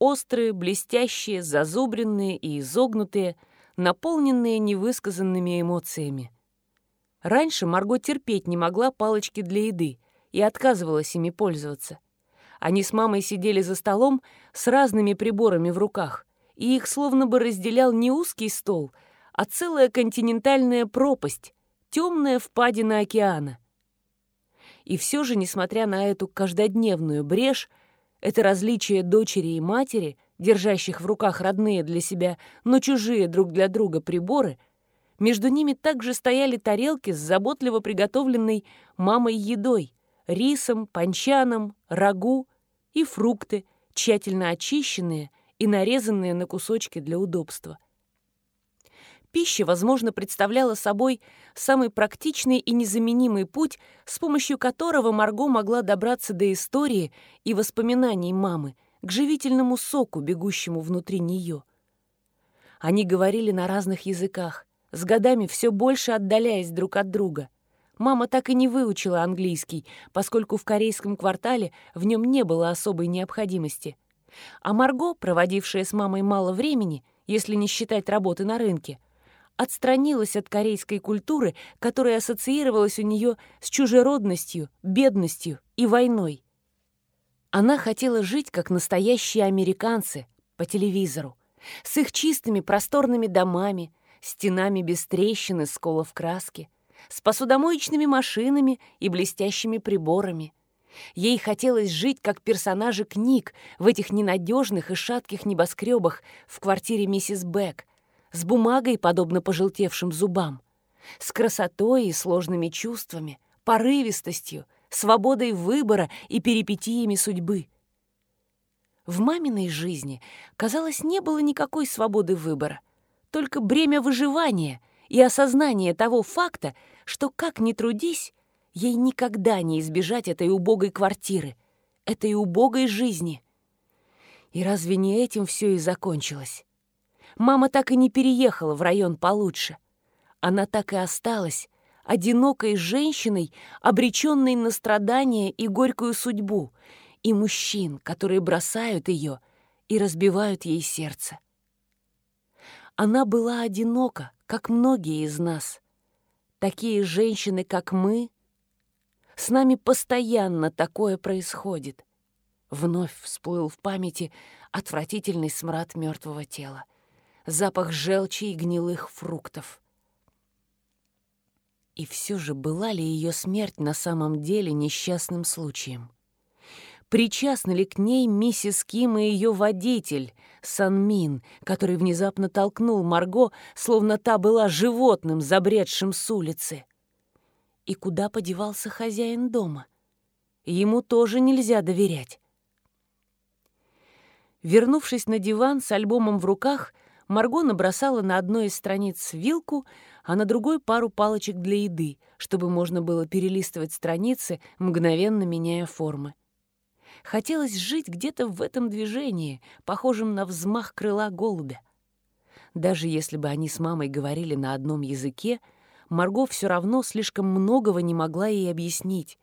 острые, блестящие, зазубренные и изогнутые, наполненные невысказанными эмоциями. Раньше Марго терпеть не могла палочки для еды и отказывалась ими пользоваться. Они с мамой сидели за столом с разными приборами в руках, и их словно бы разделял не узкий стол, а целая континентальная пропасть, темная впадина океана — и все же, несмотря на эту каждодневную брешь, это различие дочери и матери, держащих в руках родные для себя, но чужие друг для друга приборы, между ними также стояли тарелки с заботливо приготовленной мамой едой, рисом, панчаном, рагу и фрукты, тщательно очищенные и нарезанные на кусочки для удобства – Пища, возможно, представляла собой самый практичный и незаменимый путь, с помощью которого Марго могла добраться до истории и воспоминаний мамы, к живительному соку, бегущему внутри нее. Они говорили на разных языках, с годами все больше отдаляясь друг от друга. Мама так и не выучила английский, поскольку в корейском квартале в нем не было особой необходимости. А Марго, проводившая с мамой мало времени, если не считать работы на рынке, отстранилась от корейской культуры, которая ассоциировалась у нее с чужеродностью, бедностью и войной. Она хотела жить, как настоящие американцы, по телевизору, с их чистыми просторными домами, стенами без трещин и сколов краски, с посудомоечными машинами и блестящими приборами, Ей хотелось жить как персонажи книг в этих ненадежных и шатких небоскребах в квартире миссис Бек, с бумагой, подобно пожелтевшим зубам, с красотой и сложными чувствами, порывистостью, свободой выбора и перипетиями судьбы. В маминой жизни, казалось, не было никакой свободы выбора, только бремя выживания и осознание того факта, что, как ни трудись, ей никогда не избежать этой убогой квартиры, этой убогой жизни. И разве не этим все и закончилось? Мама так и не переехала в район получше. Она так и осталась одинокой женщиной, обреченной на страдания и горькую судьбу, и мужчин, которые бросают ее и разбивают ей сердце. Она была одинока, как многие из нас. Такие женщины, как мы, с нами постоянно такое происходит. Вновь всплыл в памяти отвратительный смрад мертвого тела, запах желчи и гнилых фруктов. И все же была ли ее смерть на самом деле несчастным случаем? Причастны ли к ней миссис Ким и ее водитель, Санмин, который внезапно толкнул Марго, словно та была животным, забредшим с улицы? И куда подевался хозяин дома? Ему тоже нельзя доверять. Вернувшись на диван с альбомом в руках, Марго набросала на одной из страниц вилку, а на другой пару палочек для еды, чтобы можно было перелистывать страницы, мгновенно меняя формы. Хотелось жить где-то в этом движении, похожем на взмах крыла голубя. Даже если бы они с мамой говорили на одном языке, Марго все равно слишком многого не могла ей объяснить.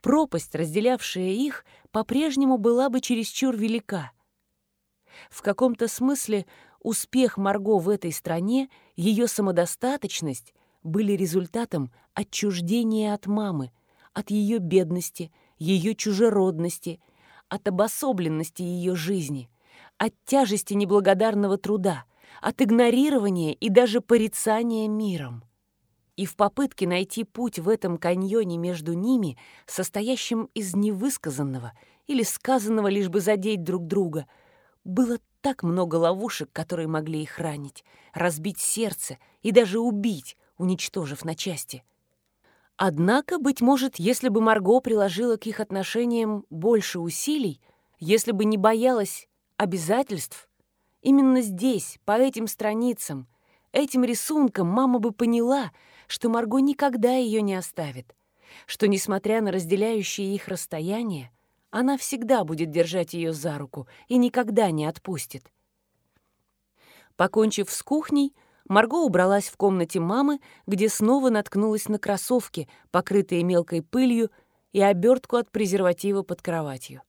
Пропасть, разделявшая их, по-прежнему была бы чересчур велика. В каком-то смысле успех Марго в этой стране, ее самодостаточность были результатом отчуждения от мамы, от ее бедности, ее чужеродности, от обособленности ее жизни, от тяжести неблагодарного труда, от игнорирования и даже порицания миром. И в попытке найти путь в этом каньоне между ними, состоящем из невысказанного или сказанного лишь бы задеть друг друга, было так много ловушек, которые могли их ранить, разбить сердце и даже убить, уничтожив на части. Однако, быть может, если бы Марго приложила к их отношениям больше усилий, если бы не боялась обязательств, именно здесь, по этим страницам, этим рисункам мама бы поняла, что Марго никогда ее не оставит, что, несмотря на разделяющие их расстояние, она всегда будет держать ее за руку и никогда не отпустит. Покончив с кухней, Марго убралась в комнате мамы, где снова наткнулась на кроссовки, покрытые мелкой пылью, и обертку от презерватива под кроватью.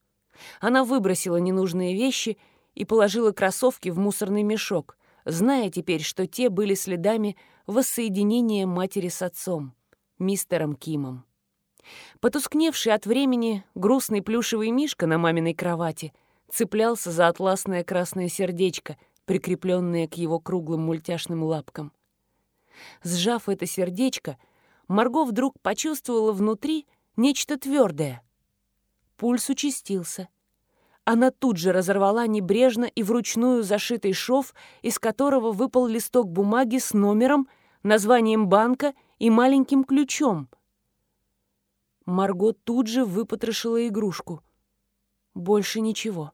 Она выбросила ненужные вещи и положила кроссовки в мусорный мешок, зная теперь, что те были следами воссоединения матери с отцом, мистером Кимом. Потускневший от времени грустный плюшевый мишка на маминой кровати цеплялся за атласное красное сердечко — прикрепленные к его круглым мультяшным лапкам. Сжав это сердечко, Марго вдруг почувствовала внутри нечто твердое. Пульс участился. Она тут же разорвала небрежно и вручную зашитый шов, из которого выпал листок бумаги с номером, названием банка и маленьким ключом. Марго тут же выпотрошила игрушку. Больше ничего.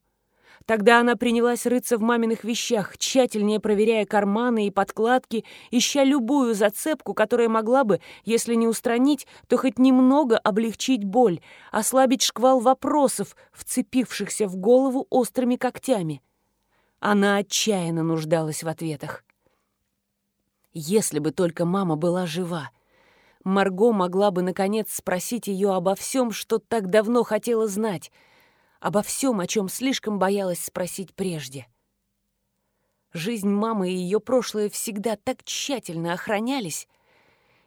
Тогда она принялась рыться в маминых вещах, тщательнее проверяя карманы и подкладки, ища любую зацепку, которая могла бы, если не устранить, то хоть немного облегчить боль, ослабить шквал вопросов, вцепившихся в голову острыми когтями. Она отчаянно нуждалась в ответах. Если бы только мама была жива, Марго могла бы, наконец, спросить ее обо всем, что так давно хотела знать — обо всем, о чем слишком боялась спросить прежде. Жизнь мамы и ее прошлое всегда так тщательно охранялись.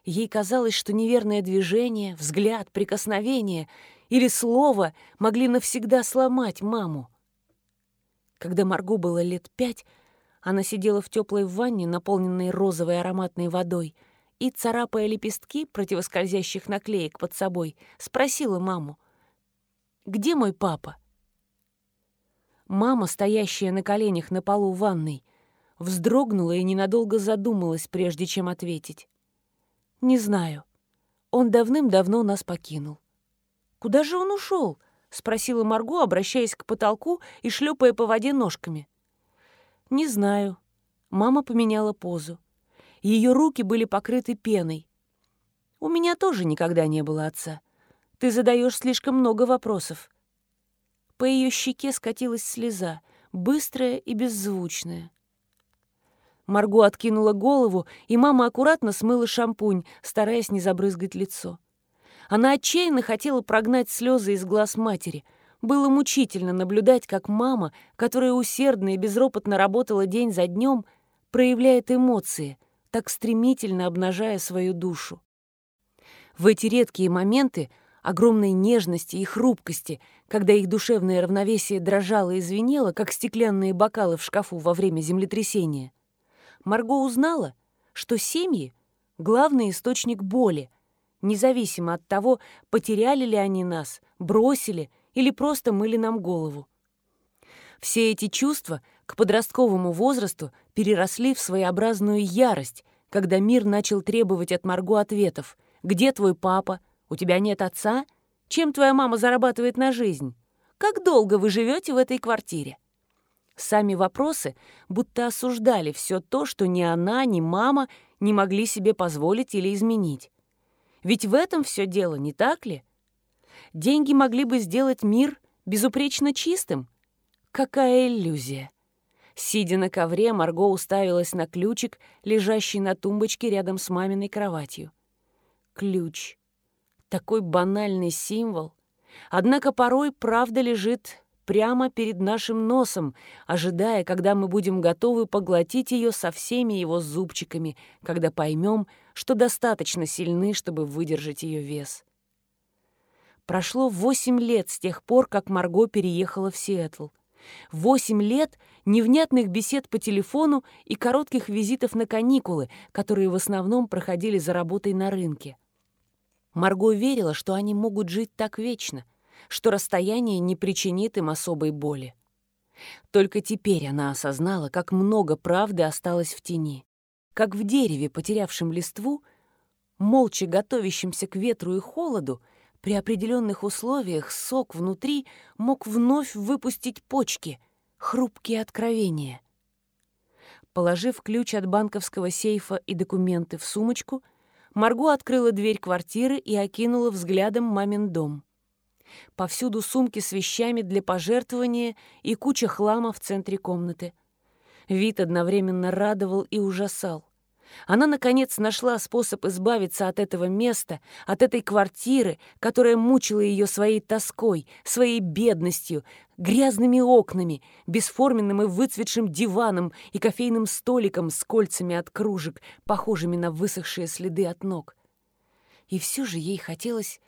Ей казалось, что неверное движение, взгляд, прикосновение или слово могли навсегда сломать маму. Когда Марго было лет пять, она сидела в теплой ванне, наполненной розовой ароматной водой, и, царапая лепестки противоскользящих наклеек под собой, спросила маму, Где мой папа?» Мама, стоящая на коленях на полу ванной, вздрогнула и ненадолго задумалась, прежде чем ответить. «Не знаю. Он давным-давно нас покинул». «Куда же он ушел? спросила Марго, обращаясь к потолку и шлепая по воде ножками. «Не знаю». Мама поменяла позу. Ее руки были покрыты пеной. «У меня тоже никогда не было отца. Ты задаешь слишком много вопросов». По ее щеке скатилась слеза, быстрая и беззвучная. Марго откинула голову, и мама аккуратно смыла шампунь, стараясь не забрызгать лицо. Она отчаянно хотела прогнать слезы из глаз матери. Было мучительно наблюдать, как мама, которая усердно и безропотно работала день за днем, проявляет эмоции, так стремительно обнажая свою душу. В эти редкие моменты огромной нежности и хрупкости, когда их душевное равновесие дрожало и звенело, как стеклянные бокалы в шкафу во время землетрясения, Марго узнала, что семьи — главный источник боли — независимо от того, потеряли ли они нас, бросили или просто мыли нам голову. Все эти чувства к подростковому возрасту переросли в своеобразную ярость, когда мир начал требовать от Марго ответов. «Где твой папа? У тебя нет отца? Чем твоя мама зарабатывает на жизнь? Как долго вы живете в этой квартире?» Сами вопросы будто осуждали все то, что ни она, ни мама не могли себе позволить или изменить. Ведь в этом все дело, не так ли? Деньги могли бы сделать мир безупречно чистым. Какая иллюзия! Сидя на ковре, Марго уставилась на ключик, лежащий на тумбочке рядом с маминой кроватью. Ключ. Такой банальный символ. Однако порой правда лежит прямо перед нашим носом, ожидая, когда мы будем готовы поглотить ее со всеми его зубчиками, когда поймем, что достаточно сильны, чтобы выдержать ее вес. Прошло восемь лет с тех пор, как Марго переехала в Сиэтл. Восемь лет невнятных бесед по телефону и коротких визитов на каникулы, которые в основном проходили за работой на рынке. Марго верила, что они могут жить так вечно, что расстояние не причинит им особой боли. Только теперь она осознала, как много правды осталось в тени. Как в дереве, потерявшем листву, молча готовящемся к ветру и холоду, при определенных условиях сок внутри мог вновь выпустить почки, хрупкие откровения. Положив ключ от банковского сейфа и документы в сумочку, Марго открыла дверь квартиры и окинула взглядом мамин дом. Повсюду сумки с вещами для пожертвования и куча хлама в центре комнаты. Вид одновременно радовал и ужасал. Она, наконец, нашла способ избавиться от этого места, от этой квартиры, которая мучила ее своей тоской, своей бедностью, грязными окнами, бесформенным и выцветшим диваном и кофейным столиком с кольцами от кружек, похожими на высохшие следы от ног. И все же ей хотелось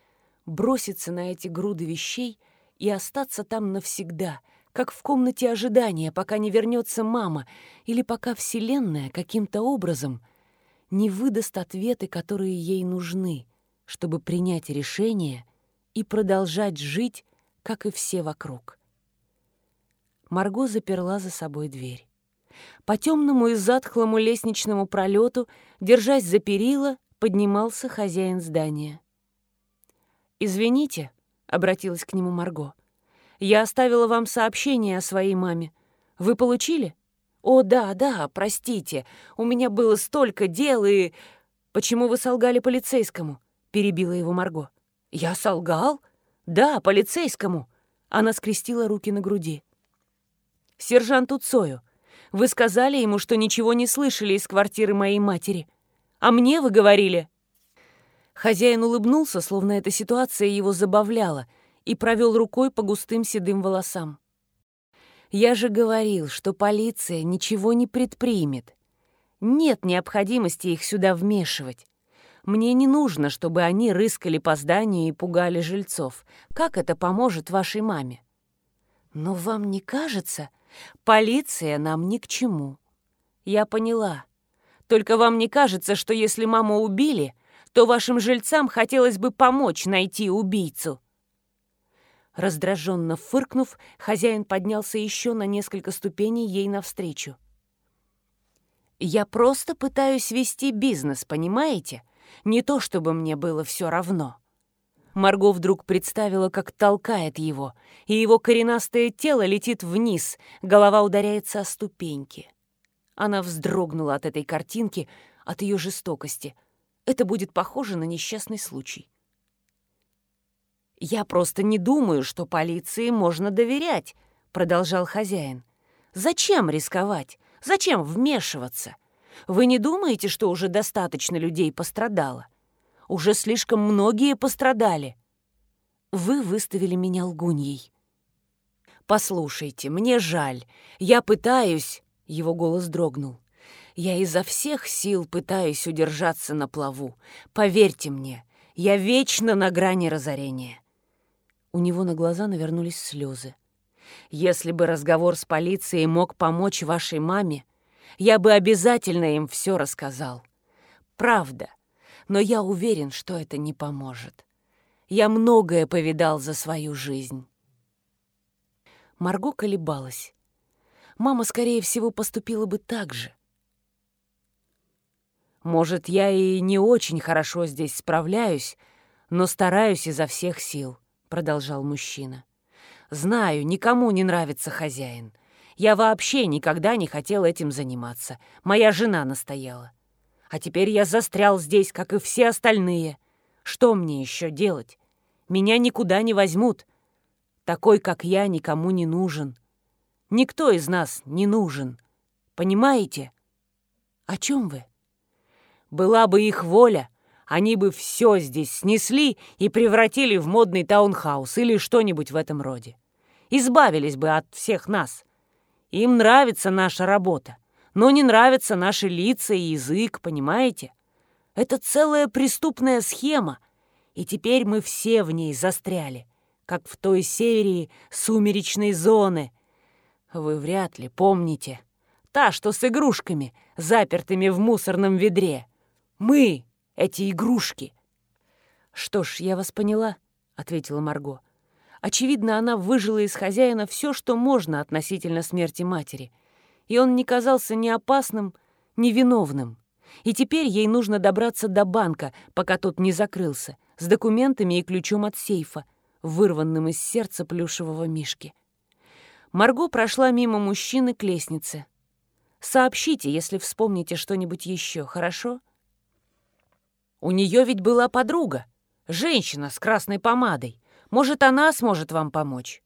броситься на эти груды вещей и остаться там навсегда, как в комнате ожидания, пока не вернется мама, или пока Вселенная каким-то образом не выдаст ответы, которые ей нужны, чтобы принять решение и продолжать жить, как и все вокруг. Марго заперла за собой дверь. По темному и затхлому лестничному пролету, держась за перила, поднимался хозяин здания. «Извините», — обратилась к нему Марго. «Я оставила вам сообщение о своей маме. Вы получили?» «О, да, да, простите. У меня было столько дел и...» «Почему вы солгали полицейскому?» — перебила его Марго. «Я солгал?» «Да, полицейскому». Она скрестила руки на груди. «Сержанту Цою, вы сказали ему, что ничего не слышали из квартиры моей матери. А мне вы говорили...» Хозяин улыбнулся, словно эта ситуация его забавляла, и провел рукой по густым седым волосам. «Я же говорил, что полиция ничего не предпримет. Нет необходимости их сюда вмешивать. Мне не нужно, чтобы они рыскали по зданию и пугали жильцов. Как это поможет вашей маме?» «Но вам не кажется? Полиция нам ни к чему». «Я поняла. Только вам не кажется, что если маму убили, то вашим жильцам хотелось бы помочь найти убийцу. Раздраженно фыркнув, хозяин поднялся еще на несколько ступеней ей навстречу. «Я просто пытаюсь вести бизнес, понимаете? Не то чтобы мне было все равно». Марго вдруг представила, как толкает его, и его коренастое тело летит вниз, голова ударяется о ступеньки. Она вздрогнула от этой картинки, от ее жестокости. Это будет похоже на несчастный случай. «Я просто не думаю, что полиции можно доверять», — продолжал хозяин. «Зачем рисковать? Зачем вмешиваться? Вы не думаете, что уже достаточно людей пострадало? Уже слишком многие пострадали. Вы выставили меня лгуньей». «Послушайте, мне жаль. Я пытаюсь...» — его голос дрогнул. «Я изо всех сил пытаюсь удержаться на плаву. Поверьте мне, я вечно на грани разорения. У него на глаза навернулись слезы. «Если бы разговор с полицией мог помочь вашей маме, я бы обязательно им все рассказал. Правда, но я уверен, что это не поможет. Я многое повидал за свою жизнь». Марго колебалась. Мама, скорее всего, поступила бы так же. «Может, я и не очень хорошо здесь справляюсь, но стараюсь изо всех сил продолжал мужчина. «Знаю, никому не нравится хозяин. Я вообще никогда не хотел этим заниматься. Моя жена настояла. А теперь я застрял здесь, как и все остальные. Что мне еще делать? Меня никуда не возьмут. Такой, как я, никому не нужен. Никто из нас не нужен. Понимаете? О чем вы? Была бы их воля, они бы все здесь снесли и превратили в модный таунхаус или что-нибудь в этом роде. Избавились бы от всех нас. Им нравится наша работа, но не нравятся наши лица и язык, понимаете? Это целая преступная схема, и теперь мы все в ней застряли, как в той серии «Сумеречной зоны». Вы вряд ли помните. Та, что с игрушками, запертыми в мусорном ведре. Мы эти игрушки. Что ж, я вас поняла, ответила Марго. Очевидно, она выжила из хозяина все, что можно относительно смерти матери. И он не казался ни опасным, ни виновным. И теперь ей нужно добраться до банка, пока тот не закрылся, с документами и ключом от сейфа, вырванным из сердца плюшевого мишки. Марго прошла мимо мужчины к лестнице. «Сообщите, если вспомните что-нибудь еще, хорошо?» У нее ведь была подруга, женщина с красной помадой. Может, она сможет вам помочь?»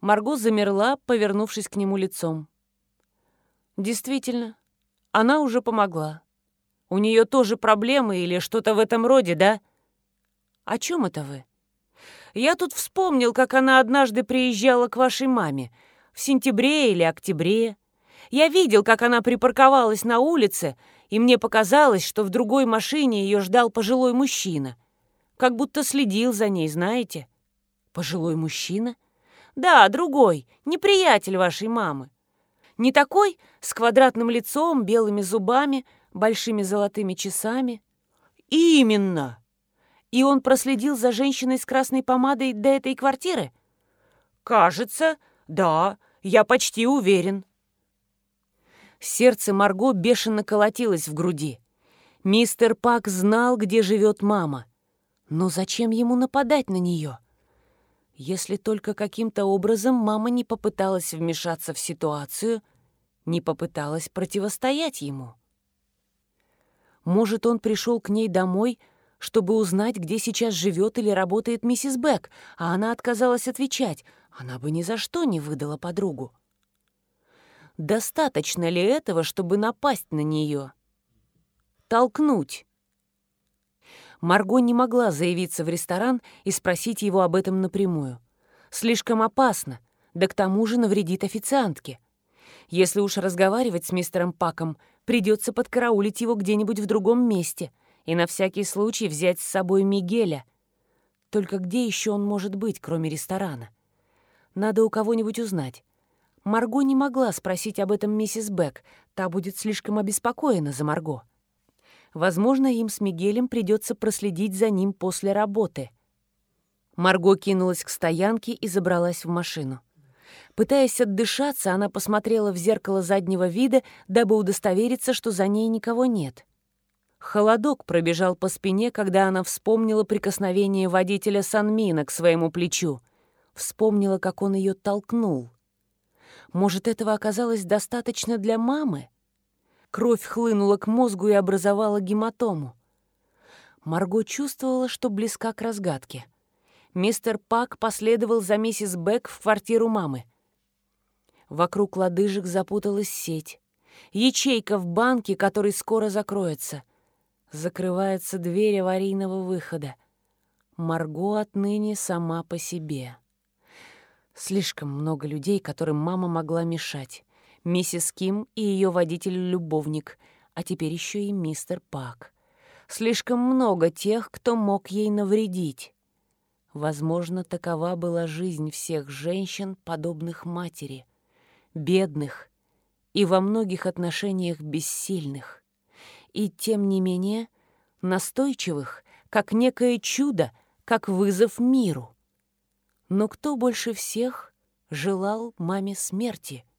Марго замерла, повернувшись к нему лицом. «Действительно, она уже помогла. У нее тоже проблемы или что-то в этом роде, да?» «О чем это вы?» «Я тут вспомнил, как она однажды приезжала к вашей маме. В сентябре или октябре. Я видел, как она припарковалась на улице, и мне показалось, что в другой машине ее ждал пожилой мужчина. Как будто следил за ней, знаете? Пожилой мужчина? Да, другой, не приятель вашей мамы. Не такой, с квадратным лицом, белыми зубами, большими золотыми часами. Именно! И он проследил за женщиной с красной помадой до этой квартиры? Кажется, да, я почти уверен. Сердце Марго бешено колотилось в груди. Мистер Пак знал, где живет мама. Но зачем ему нападать на нее? Если только каким-то образом мама не попыталась вмешаться в ситуацию, не попыталась противостоять ему. Может, он пришел к ней домой, чтобы узнать, где сейчас живет или работает миссис Бек, а она отказалась отвечать. Она бы ни за что не выдала подругу. Достаточно ли этого, чтобы напасть на нее? Толкнуть? Марго не могла заявиться в ресторан и спросить его об этом напрямую. Слишком опасно, да к тому же навредит официантке. Если уж разговаривать с мистером Паком, придется подкараулить его где-нибудь в другом месте и на всякий случай взять с собой Мигеля. Только где еще он может быть, кроме ресторана? Надо у кого-нибудь узнать. Марго не могла спросить об этом миссис Бек, та будет слишком обеспокоена за Марго. Возможно, им с Мигелем придется проследить за ним после работы. Марго кинулась к стоянке и забралась в машину. Пытаясь отдышаться, она посмотрела в зеркало заднего вида, дабы удостовериться, что за ней никого нет. Холодок пробежал по спине, когда она вспомнила прикосновение водителя Санмина к своему плечу. Вспомнила, как он ее толкнул. Может, этого оказалось достаточно для мамы? Кровь хлынула к мозгу и образовала гематому. Марго чувствовала, что близка к разгадке. Мистер Пак последовал за миссис Бек в квартиру мамы. Вокруг лодыжек запуталась сеть. Ячейка в банке, который скоро закроется. Закрывается дверь аварийного выхода. Марго отныне сама по себе. Слишком много людей, которым мама могла мешать. Миссис Ким и ее водитель-любовник, а теперь еще и мистер Пак. Слишком много тех, кто мог ей навредить. Возможно, такова была жизнь всех женщин, подобных матери — бедных и во многих отношениях бессильных, и, тем не менее, настойчивых, как некое чудо, как вызов миру. Но кто больше всех желал маме смерти —